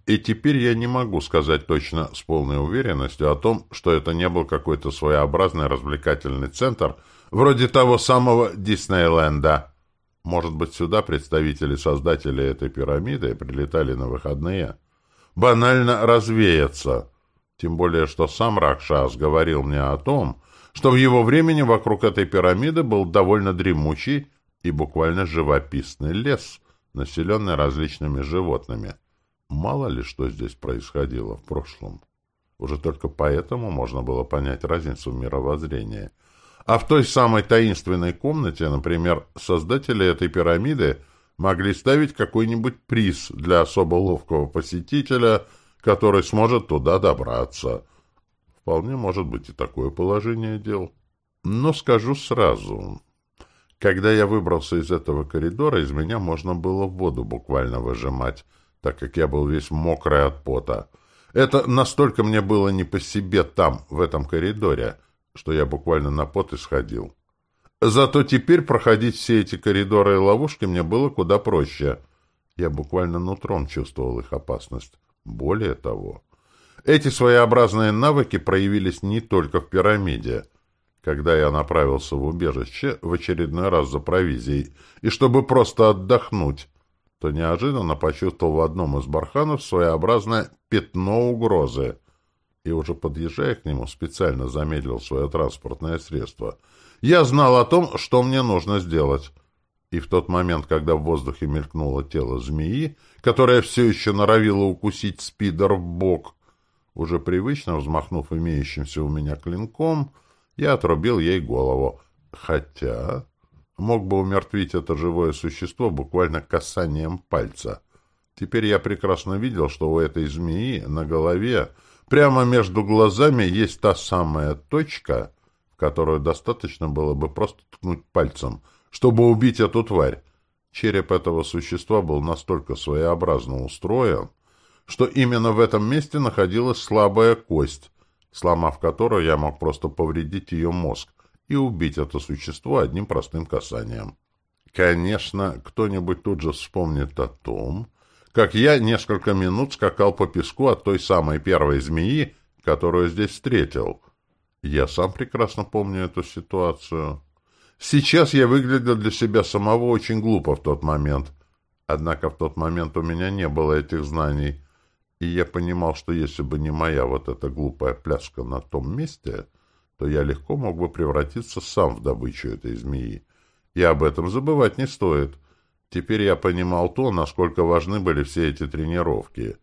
И теперь я не могу сказать точно с полной уверенностью о том, что это не был какой-то своеобразный развлекательный центр – Вроде того самого Диснейленда. Может быть, сюда представители создателей этой пирамиды прилетали на выходные. банально развеяться. Тем более, что сам Ракшас говорил мне о том, что в его времени вокруг этой пирамиды был довольно дремучий и буквально живописный лес, населенный различными животными. Мало ли что здесь происходило в прошлом. Уже только поэтому можно было понять разницу в мировоззрении. А в той самой таинственной комнате, например, создатели этой пирамиды могли ставить какой-нибудь приз для особо ловкого посетителя, который сможет туда добраться. Вполне может быть и такое положение дел. Но скажу сразу, когда я выбрался из этого коридора, из меня можно было воду буквально выжимать, так как я был весь мокрый от пота. Это настолько мне было не по себе там, в этом коридоре, что я буквально на пот исходил. Зато теперь проходить все эти коридоры и ловушки мне было куда проще. Я буквально нутром чувствовал их опасность. Более того, эти своеобразные навыки проявились не только в пирамиде. Когда я направился в убежище в очередной раз за провизией, и чтобы просто отдохнуть, то неожиданно почувствовал в одном из барханов своеобразное пятно угрозы. И уже подъезжая к нему, специально замедлил свое транспортное средство. Я знал о том, что мне нужно сделать. И в тот момент, когда в воздухе мелькнуло тело змеи, которая все еще норовила укусить спидер в бок, уже привычно взмахнув имеющимся у меня клинком, я отрубил ей голову. Хотя мог бы умертвить это живое существо буквально касанием пальца. Теперь я прекрасно видел, что у этой змеи на голове, прямо между глазами, есть та самая точка, в которую достаточно было бы просто ткнуть пальцем, чтобы убить эту тварь. Череп этого существа был настолько своеобразно устроен, что именно в этом месте находилась слабая кость, сломав которую я мог просто повредить ее мозг и убить это существо одним простым касанием. Конечно, кто-нибудь тут же вспомнит о том, как я несколько минут скакал по песку от той самой первой змеи, которую здесь встретил. Я сам прекрасно помню эту ситуацию. Сейчас я выглядел для себя самого очень глупо в тот момент. Однако в тот момент у меня не было этих знаний. И я понимал, что если бы не моя вот эта глупая пляска на том месте, то я легко мог бы превратиться сам в добычу этой змеи. И об этом забывать не стоит. Теперь я понимал то, насколько важны были все эти тренировки.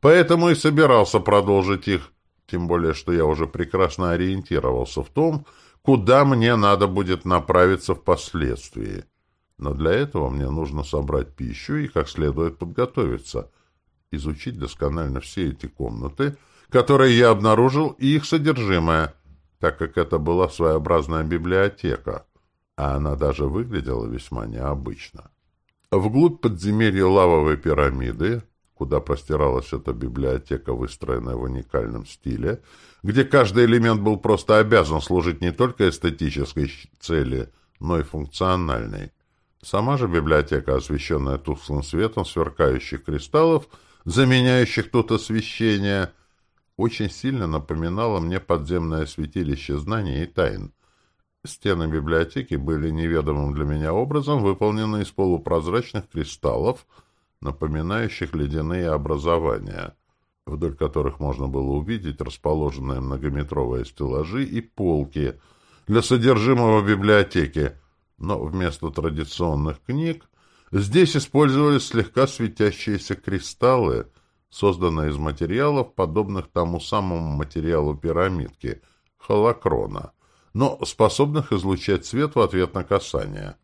Поэтому и собирался продолжить их, тем более, что я уже прекрасно ориентировался в том, куда мне надо будет направиться впоследствии. Но для этого мне нужно собрать пищу и как следует подготовиться — изучить досконально все эти комнаты, которые я обнаружил, и их содержимое, так как это была своеобразная библиотека, а она даже выглядела весьма необычно. Вглубь подземелья лавовой пирамиды, куда простиралась эта библиотека, выстроенная в уникальном стиле, где каждый элемент был просто обязан служить не только эстетической цели, но и функциональной. Сама же библиотека, освещенная тусклым светом сверкающих кристаллов, заменяющих тут освещение, очень сильно напоминало мне подземное святилище знаний и тайн. Стены библиотеки были неведомым для меня образом выполнены из полупрозрачных кристаллов, напоминающих ледяные образования, вдоль которых можно было увидеть расположенные многометровые стеллажи и полки для содержимого библиотеки, но вместо традиционных книг Здесь использовались слегка светящиеся кристаллы, созданные из материалов, подобных тому самому материалу пирамидки — холокрона, но способных излучать свет в ответ на касание.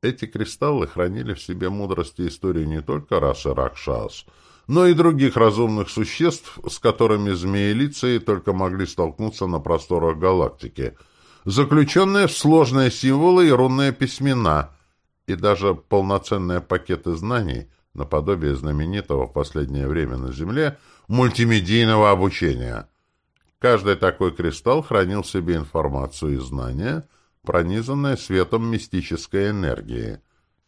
Эти кристаллы хранили в себе мудрость и историю не только расы Ракшас, но и других разумных существ, с которыми змеелицы только могли столкнуться на просторах галактики, заключенные в сложные символы и рунные письмена — и даже полноценные пакеты знаний, наподобие знаменитого в последнее время на Земле мультимедийного обучения. Каждый такой кристалл хранил в себе информацию и знания, пронизанные светом мистической энергии.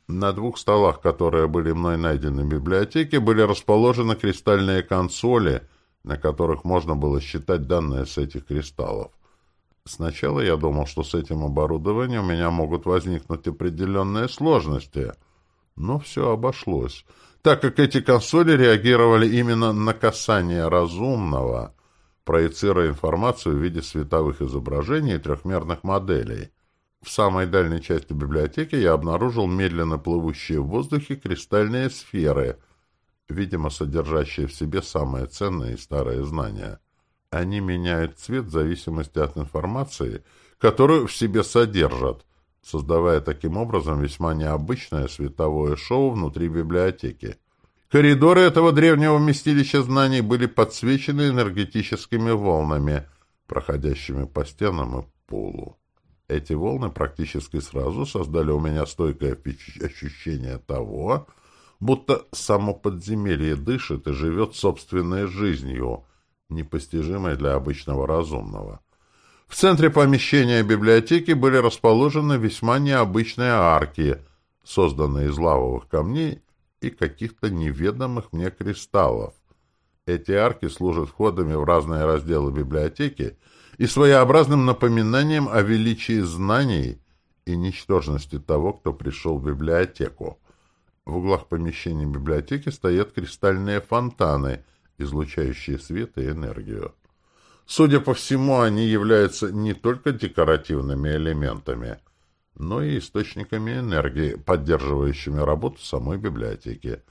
На двух столах, которые были мной найдены в библиотеке, были расположены кристальные консоли, на которых можно было считать данные с этих кристаллов. Сначала я думал, что с этим оборудованием у меня могут возникнуть определенные сложности, но все обошлось, так как эти консоли реагировали именно на касание разумного, проецируя информацию в виде световых изображений и трехмерных моделей. В самой дальней части библиотеки я обнаружил медленно плывущие в воздухе кристальные сферы, видимо, содержащие в себе самые ценные и старые знания. Они меняют цвет в зависимости от информации, которую в себе содержат, создавая таким образом весьма необычное световое шоу внутри библиотеки. Коридоры этого древнего вместилища знаний были подсвечены энергетическими волнами, проходящими по стенам и полу. Эти волны практически сразу создали у меня стойкое ощущение того, будто само подземелье дышит и живет собственной жизнью, непостижимой для обычного разумного. В центре помещения библиотеки были расположены весьма необычные арки, созданные из лавовых камней и каких-то неведомых мне кристаллов. Эти арки служат входами в разные разделы библиотеки и своеобразным напоминанием о величии знаний и ничтожности того, кто пришел в библиотеку. В углах помещений библиотеки стоят кристальные фонтаны, излучающие свет и энергию. Судя по всему, они являются не только декоративными элементами, но и источниками энергии, поддерживающими работу самой библиотеки.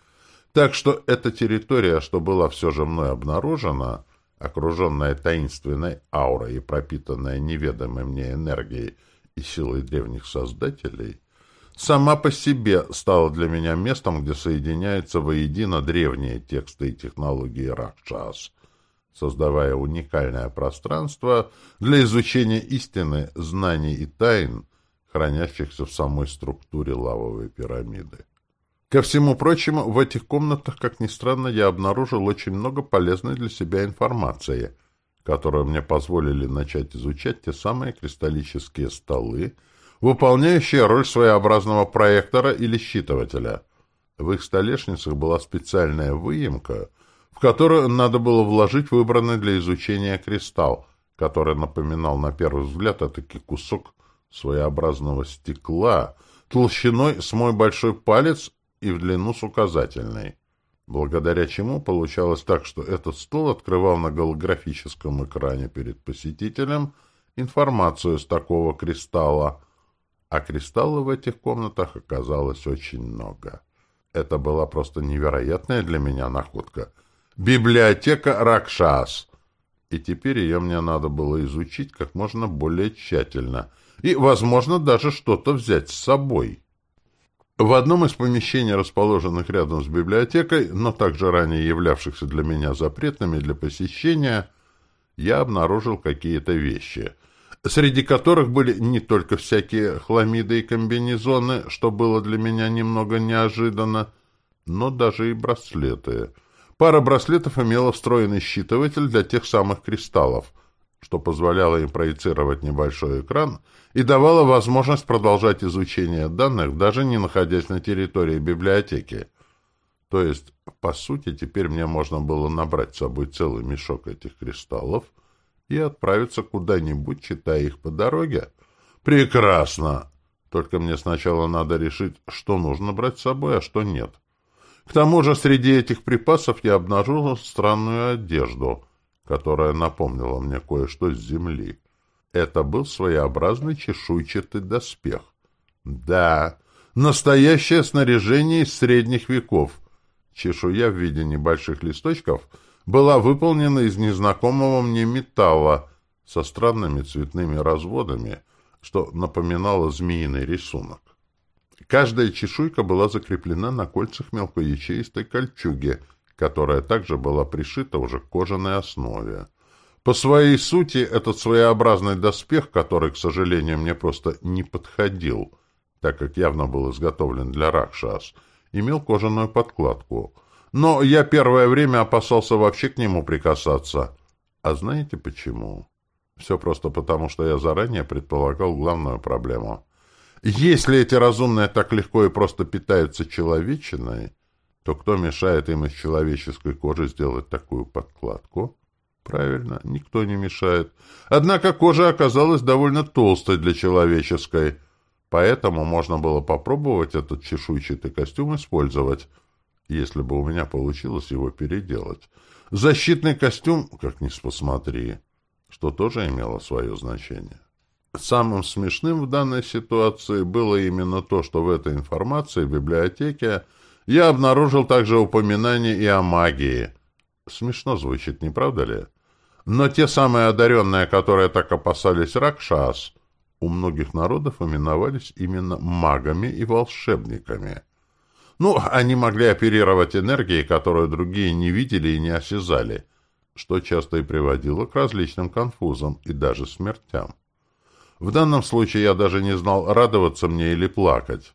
Так что эта территория, что была все же мной обнаружена, окруженная таинственной аурой и пропитанная неведомой мне энергией и силой древних создателей, сама по себе стала для меня местом, где соединяются воедино древние тексты и технологии Ракшас — создавая уникальное пространство для изучения истины, знаний и тайн, хранящихся в самой структуре лавовой пирамиды. Ко всему прочему, в этих комнатах, как ни странно, я обнаружил очень много полезной для себя информации, которую мне позволили начать изучать те самые кристаллические столы, выполняющие роль своеобразного проектора или считывателя. В их столешницах была специальная выемка — в которую надо было вложить выбранный для изучения кристалл, который напоминал на первый взгляд этакий кусок своеобразного стекла толщиной с мой большой палец и в длину с указательной. Благодаря чему получалось так, что этот стол открывал на голографическом экране перед посетителем информацию с такого кристалла, а кристаллов в этих комнатах оказалось очень много. Это была просто невероятная для меня находка — Библиотека Ракшас. И теперь ее мне надо было изучить как можно более тщательно. И, возможно, даже что-то взять с собой. В одном из помещений, расположенных рядом с библиотекой, но также ранее являвшихся для меня запретными для посещения, я обнаружил какие-то вещи, среди которых были не только всякие хламиды и комбинезоны, что было для меня немного неожиданно, но даже и браслеты — Пара браслетов имела встроенный считыватель для тех самых кристаллов, что позволяло им проецировать небольшой экран и давало возможность продолжать изучение данных, даже не находясь на территории библиотеки. То есть, по сути, теперь мне можно было набрать с собой целый мешок этих кристаллов и отправиться куда-нибудь, читая их по дороге. Прекрасно! Только мне сначала надо решить, что нужно брать с собой, а что нет. К тому же среди этих припасов я обнаружил странную одежду, которая напомнила мне кое-что с земли. Это был своеобразный чешуйчатый доспех. Да, настоящее снаряжение из средних веков. Чешуя в виде небольших листочков была выполнена из незнакомого мне металла со странными цветными разводами, что напоминало змеиный рисунок. Каждая чешуйка была закреплена на кольцах мелкоячеистой кольчуги, которая также была пришита уже к кожаной основе. По своей сути, этот своеобразный доспех, который, к сожалению, мне просто не подходил, так как явно был изготовлен для Ракшас, имел кожаную подкладку. Но я первое время опасался вообще к нему прикасаться. А знаете почему? Все просто потому, что я заранее предполагал главную проблему — если эти разумные так легко и просто питаются человечиной, то кто мешает им из человеческой кожи сделать такую подкладку? Правильно, никто не мешает. Однако кожа оказалась довольно толстой для человеческой, поэтому можно было попробовать этот чешуйчатый костюм использовать. Если бы у меня получилось его переделать. Защитный костюм, как ни посмотри, что тоже имело свое значение. Самым смешным в данной ситуации было именно то, что в этой информации в библиотеке я обнаружил также упоминание и о магии. Смешно звучит, не правда ли? Но те самые одаренные, которые так опасались Ракшас, у многих народов именовались именно магами и волшебниками. Ну, они могли оперировать энергией, которую другие не видели и не осязали, что часто и приводило к различным конфузам и даже смертям. В данном случае я даже не знал, радоваться мне или плакать.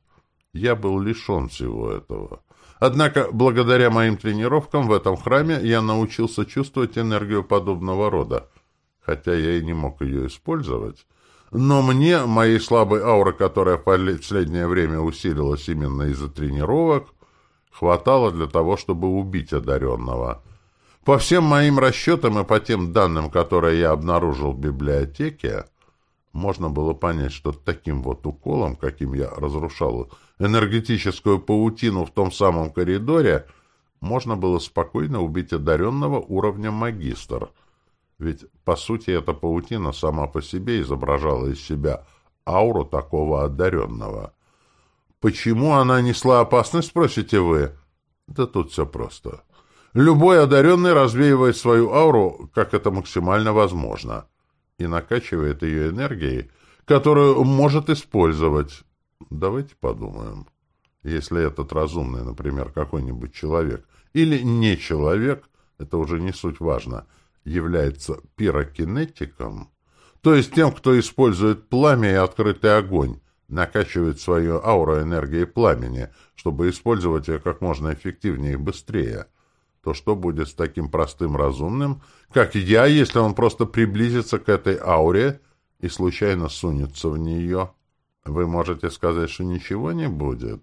Я был лишен всего этого. Однако, благодаря моим тренировкам в этом храме я научился чувствовать энергию подобного рода, хотя я и не мог ее использовать. Но мне, моей слабой ауры, которая в последнее время усилилась именно из-за тренировок, хватало для того, чтобы убить одаренного. По всем моим расчетам и по тем данным, которые я обнаружил в библиотеке, можно было понять, что таким вот уколом, каким я разрушал энергетическую паутину в том самом коридоре, можно было спокойно убить одаренного уровня магистр. Ведь, по сути, эта паутина сама по себе изображала из себя ауру такого одаренного. Почему она несла опасность, спросите вы? Да тут все просто. Любой одаренный развеивает свою ауру, как это максимально возможно — и накачивает ее энергией, которую может использовать. Давайте подумаем. Если этот разумный, например, какой-нибудь человек, или не человек, это уже не суть важно, является пирокинетиком, то есть тем, кто использует пламя и открытый огонь, накачивает свою ауру энергией пламени, чтобы использовать ее как можно эффективнее и быстрее – то что будет с таким простым разумным, как я, если он просто приблизится к этой ауре и случайно сунется в нее? Вы можете сказать, что ничего не будет.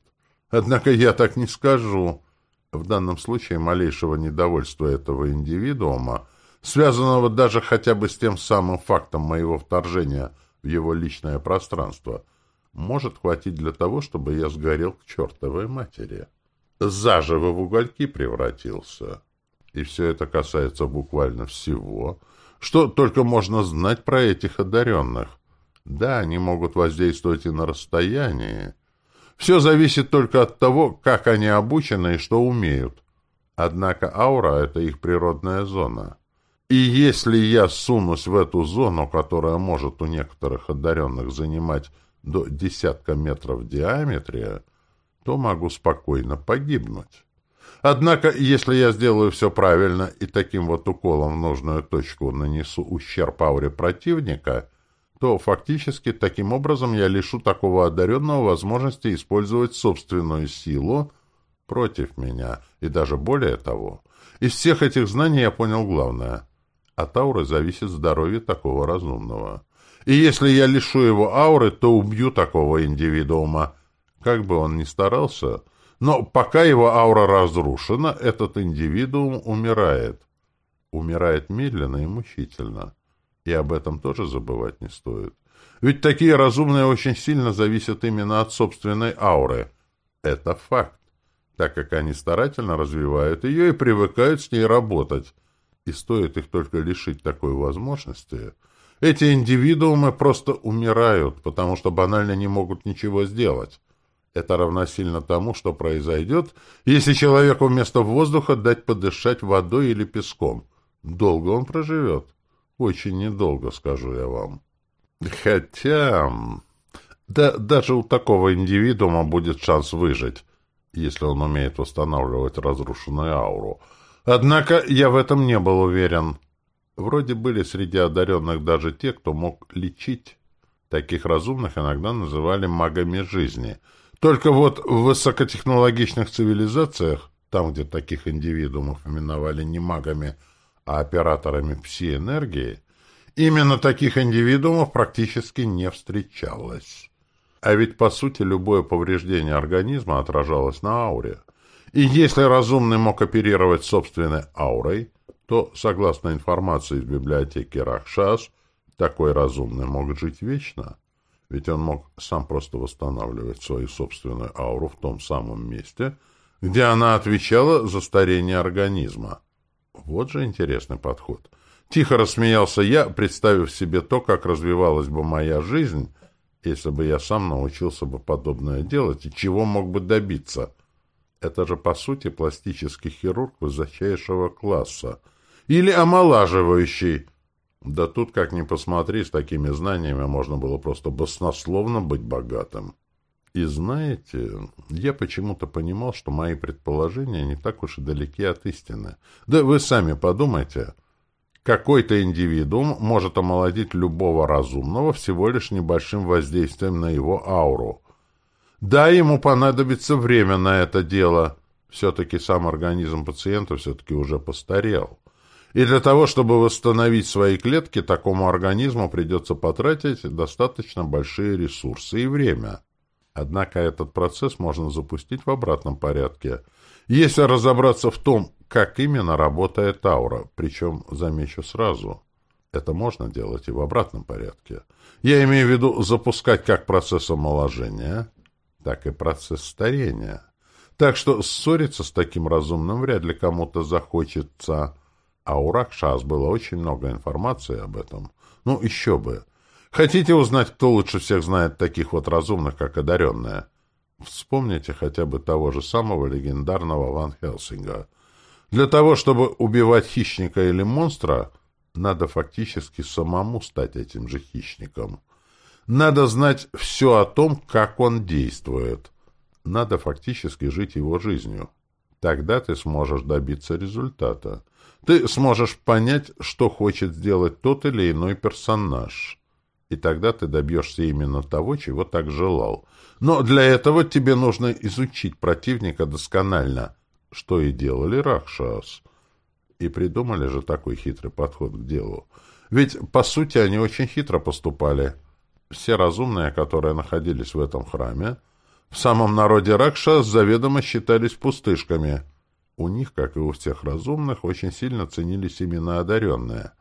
Однако я так не скажу. В данном случае малейшего недовольства этого индивидуума, связанного даже хотя бы с тем самым фактом моего вторжения в его личное пространство, может хватить для того, чтобы я сгорел к чертовой матери заживо в угольки превратился. И все это касается буквально всего, что только можно знать про этих одаренных. Да, они могут воздействовать и на расстоянии. Все зависит только от того, как они обучены и что умеют. Однако аура — это их природная зона. И если я сунусь в эту зону, которая может у некоторых одаренных занимать до десятка метров в диаметре, то могу спокойно погибнуть. Однако, если я сделаю все правильно и таким вот уколом в нужную точку нанесу ущерб ауре противника, то фактически таким образом я лишу такого одаренного возможности использовать собственную силу против меня, и даже более того. Из всех этих знаний я понял главное. От ауры зависит здоровье такого разумного. И если я лишу его ауры, то убью такого индивидуума, как бы он ни старался, но пока его аура разрушена, этот индивидуум умирает. Умирает медленно и мучительно. И об этом тоже забывать не стоит. Ведь такие разумные очень сильно зависят именно от собственной ауры. Это факт, так как они старательно развивают ее и привыкают с ней работать. И стоит их только лишить такой возможности, эти индивидуумы просто умирают, потому что банально не могут ничего сделать. Это равносильно тому, что произойдет, если человеку вместо воздуха дать подышать водой или песком. Долго он проживет? Очень недолго, скажу я вам. Хотя... Да, даже у такого индивидуума будет шанс выжить, если он умеет восстанавливать разрушенную ауру. Однако я в этом не был уверен. Вроде были среди одаренных даже те, кто мог лечить. Таких разумных иногда называли магами жизни — только вот в высокотехнологичных цивилизациях, там, где таких индивидуумов именовали не магами, а операторами пси-энергии, именно таких индивидуумов практически не встречалось. А ведь, по сути, любое повреждение организма отражалось на ауре. И если разумный мог оперировать собственной аурой, то, согласно информации из библиотеки Рахшас, такой разумный мог жить вечно. Ведь он мог сам просто восстанавливать свою собственную ауру в том самом месте, где она отвечала за старение организма. Вот же интересный подход. Тихо рассмеялся я, представив себе то, как развивалась бы моя жизнь, если бы я сам научился бы подобное делать и чего мог бы добиться. Это же, по сути, пластический хирург высочайшего класса. Или омолаживающий. Да тут, как ни посмотри, с такими знаниями можно было просто баснословно быть богатым. И знаете, я почему-то понимал, что мои предположения не так уж и далеки от истины. Да вы сами подумайте. Какой-то индивидуум может омолодить любого разумного всего лишь небольшим воздействием на его ауру. Да, ему понадобится время на это дело. Все-таки сам организм пациента все-таки уже постарел. И для того, чтобы восстановить свои клетки, такому организму придется потратить достаточно большие ресурсы и время. Однако этот процесс можно запустить в обратном порядке, если разобраться в том, как именно работает аура, причем, замечу сразу, это можно делать и в обратном порядке. Я имею в виду запускать как процесс омоложения, так и процесс старения. Так что ссориться с таким разумным вряд ли кому-то захочется. А у Ракшас было очень много информации об этом. Ну, еще бы. Хотите узнать, кто лучше всех знает таких вот разумных, как одаренная? Вспомните хотя бы того же самого легендарного Ван Хелсинга. Для того, чтобы убивать хищника или монстра, надо фактически самому стать этим же хищником. Надо знать все о том, как он действует. Надо фактически жить его жизнью. Тогда ты сможешь добиться результата. Ты сможешь понять, что хочет сделать тот или иной персонаж и тогда ты добьешься именно того, чего так желал. Но для этого тебе нужно изучить противника досконально, что и делали Ракшас. И придумали же такой хитрый подход к делу. Ведь, по сути, они очень хитро поступали. Все разумные, которые находились в этом храме, в самом народе Ракшас заведомо считались пустышками. У них, как и у всех разумных, очень сильно ценились именно одаренные.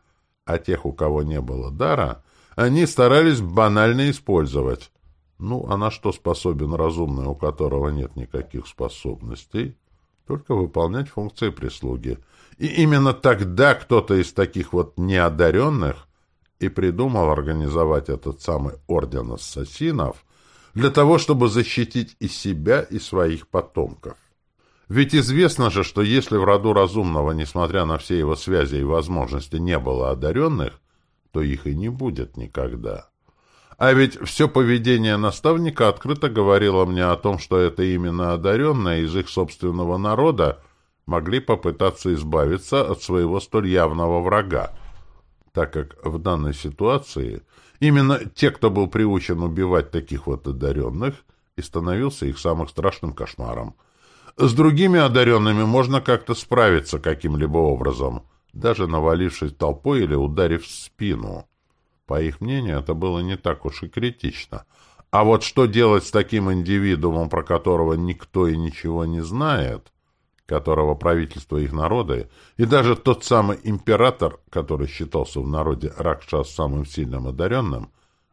А тех, у кого не было дара — они старались банально использовать. Ну, а на что способен разумный, у которого нет никаких способностей? Только выполнять функции прислуги. И именно тогда кто-то из таких вот неодаренных и придумал организовать этот самый орден ассасинов для того, чтобы защитить и себя, и своих потомков. Ведь известно же, что если в роду разумного, несмотря на все его связи и возможности, не было одаренных, то их и не будет никогда. А ведь все поведение наставника открыто говорило мне о том, что это именно одаренные из их собственного народа могли попытаться избавиться от своего столь явного врага, так как в данной ситуации именно те, кто был приучен убивать таких вот одаренных, и становился их самым страшным кошмаром. С другими одаренными можно как-то справиться каким-либо образом – даже навалившись толпой или ударив в спину. По их мнению, это было не так уж и критично. А вот что делать с таким индивидуумом, про которого никто и ничего не знает, которого правительство их народа, и даже тот самый император, который считался в народе Ракшас самым сильным одаренным,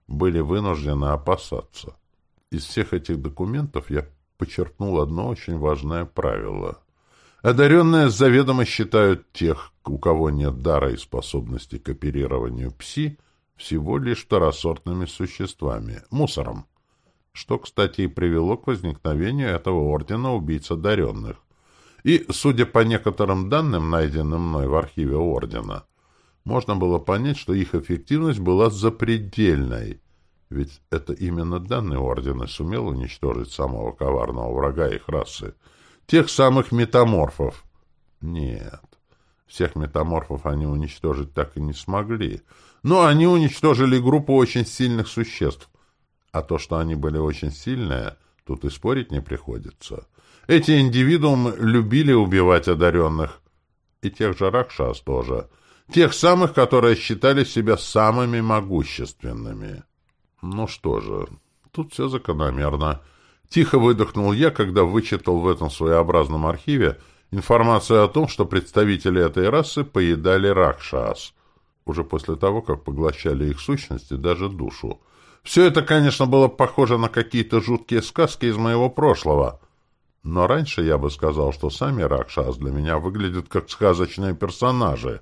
были вынуждены опасаться. Из всех этих документов я почерпнул одно очень важное правило — Одаренные заведомо считают тех, у кого нет дара и способности к оперированию пси, всего лишь второсортными существами, мусором, что, кстати, и привело к возникновению этого ордена убийц одаренных. И, судя по некоторым данным, найденным мной в архиве ордена, можно было понять, что их эффективность была запредельной, ведь это именно данный орден и сумел уничтожить самого коварного врага их расы — Тех самых метаморфов. Нет, всех метаморфов они уничтожить так и не смогли. Но они уничтожили группу очень сильных существ. А то, что они были очень сильные, тут и спорить не приходится. Эти индивидуумы любили убивать одаренных. И тех же Ракшас тоже. Тех самых, которые считали себя самыми могущественными. Ну что же, тут все закономерно. Тихо выдохнул я, когда вычитал в этом своеобразном архиве информацию о том, что представители этой расы поедали ракшас, уже после того, как поглощали их сущности, даже душу. Все это, конечно, было похоже на какие-то жуткие сказки из моего прошлого. Но раньше я бы сказал, что сами Ракшас для меня выглядят как сказочные персонажи.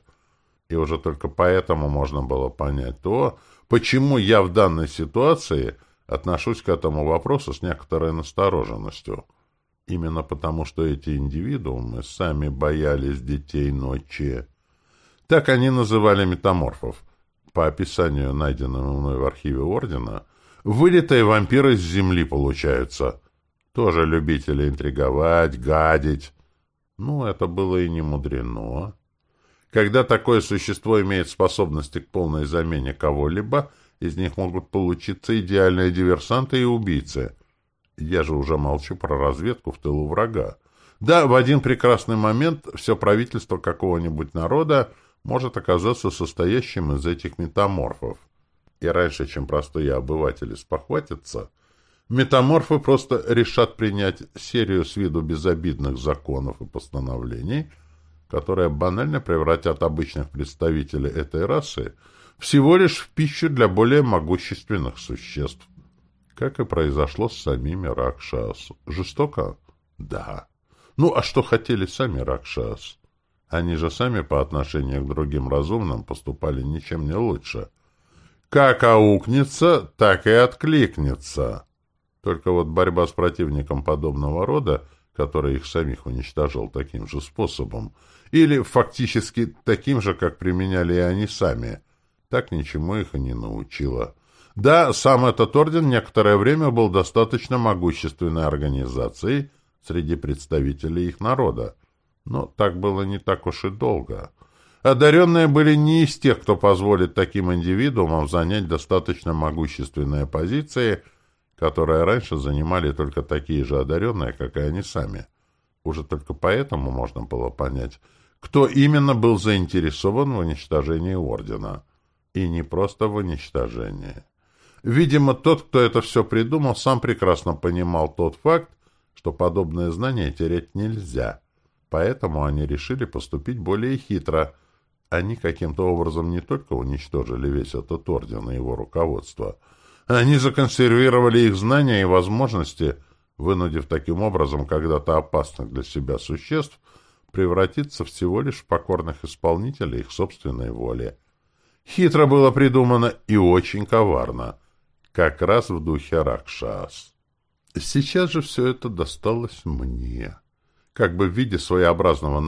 И уже только поэтому можно было понять то, почему я в данной ситуации отношусь к этому вопросу с некоторой настороженностью. Именно потому, что эти индивидуумы сами боялись детей ночи. Так они называли метаморфов. По описанию, найденному мной в архиве Ордена, вылитые вампиры с земли получаются. Тоже любители интриговать, гадить. Ну, это было и не мудрено. Когда такое существо имеет способности к полной замене кого-либо, из них могут получиться идеальные диверсанты и убийцы. Я же уже молчу про разведку в тылу врага. Да, в один прекрасный момент все правительство какого-нибудь народа может оказаться состоящим из этих метаморфов. И раньше, чем простые обыватели спохватятся, метаморфы просто решат принять серию с виду безобидных законов и постановлений, которые банально превратят обычных представителей этой расы всего лишь в пищу для более могущественных существ. Как и произошло с самими Ракшас. Жестоко? Да. Ну, а что хотели сами Ракшас? Они же сами по отношению к другим разумным поступали ничем не лучше. Как аукнется, так и откликнется. Только вот борьба с противником подобного рода, который их самих уничтожил таким же способом, или фактически таким же, как применяли и они сами, так ничему их и не научила. Да, сам этот орден некоторое время был достаточно могущественной организацией среди представителей их народа, но так было не так уж и долго. Одаренные были не из тех, кто позволит таким индивидуумам занять достаточно могущественные позиции, которые раньше занимали только такие же одаренные, как и они сами. Уже только поэтому можно было понять, кто именно был заинтересован в уничтожении Ордена. И не просто в уничтожении. Видимо, тот, кто это все придумал, сам прекрасно понимал тот факт, что подобные знания терять нельзя. Поэтому они решили поступить более хитро. Они каким-то образом не только уничтожили весь этот орден и его руководство, они законсервировали их знания и возможности, вынудив таким образом когда-то опасных для себя существ превратиться всего лишь в покорных исполнителей их собственной воли. Хитро было придумано и очень коварно, как раз в духе Ракшас. Сейчас же все это досталось мне, как бы в виде своеобразного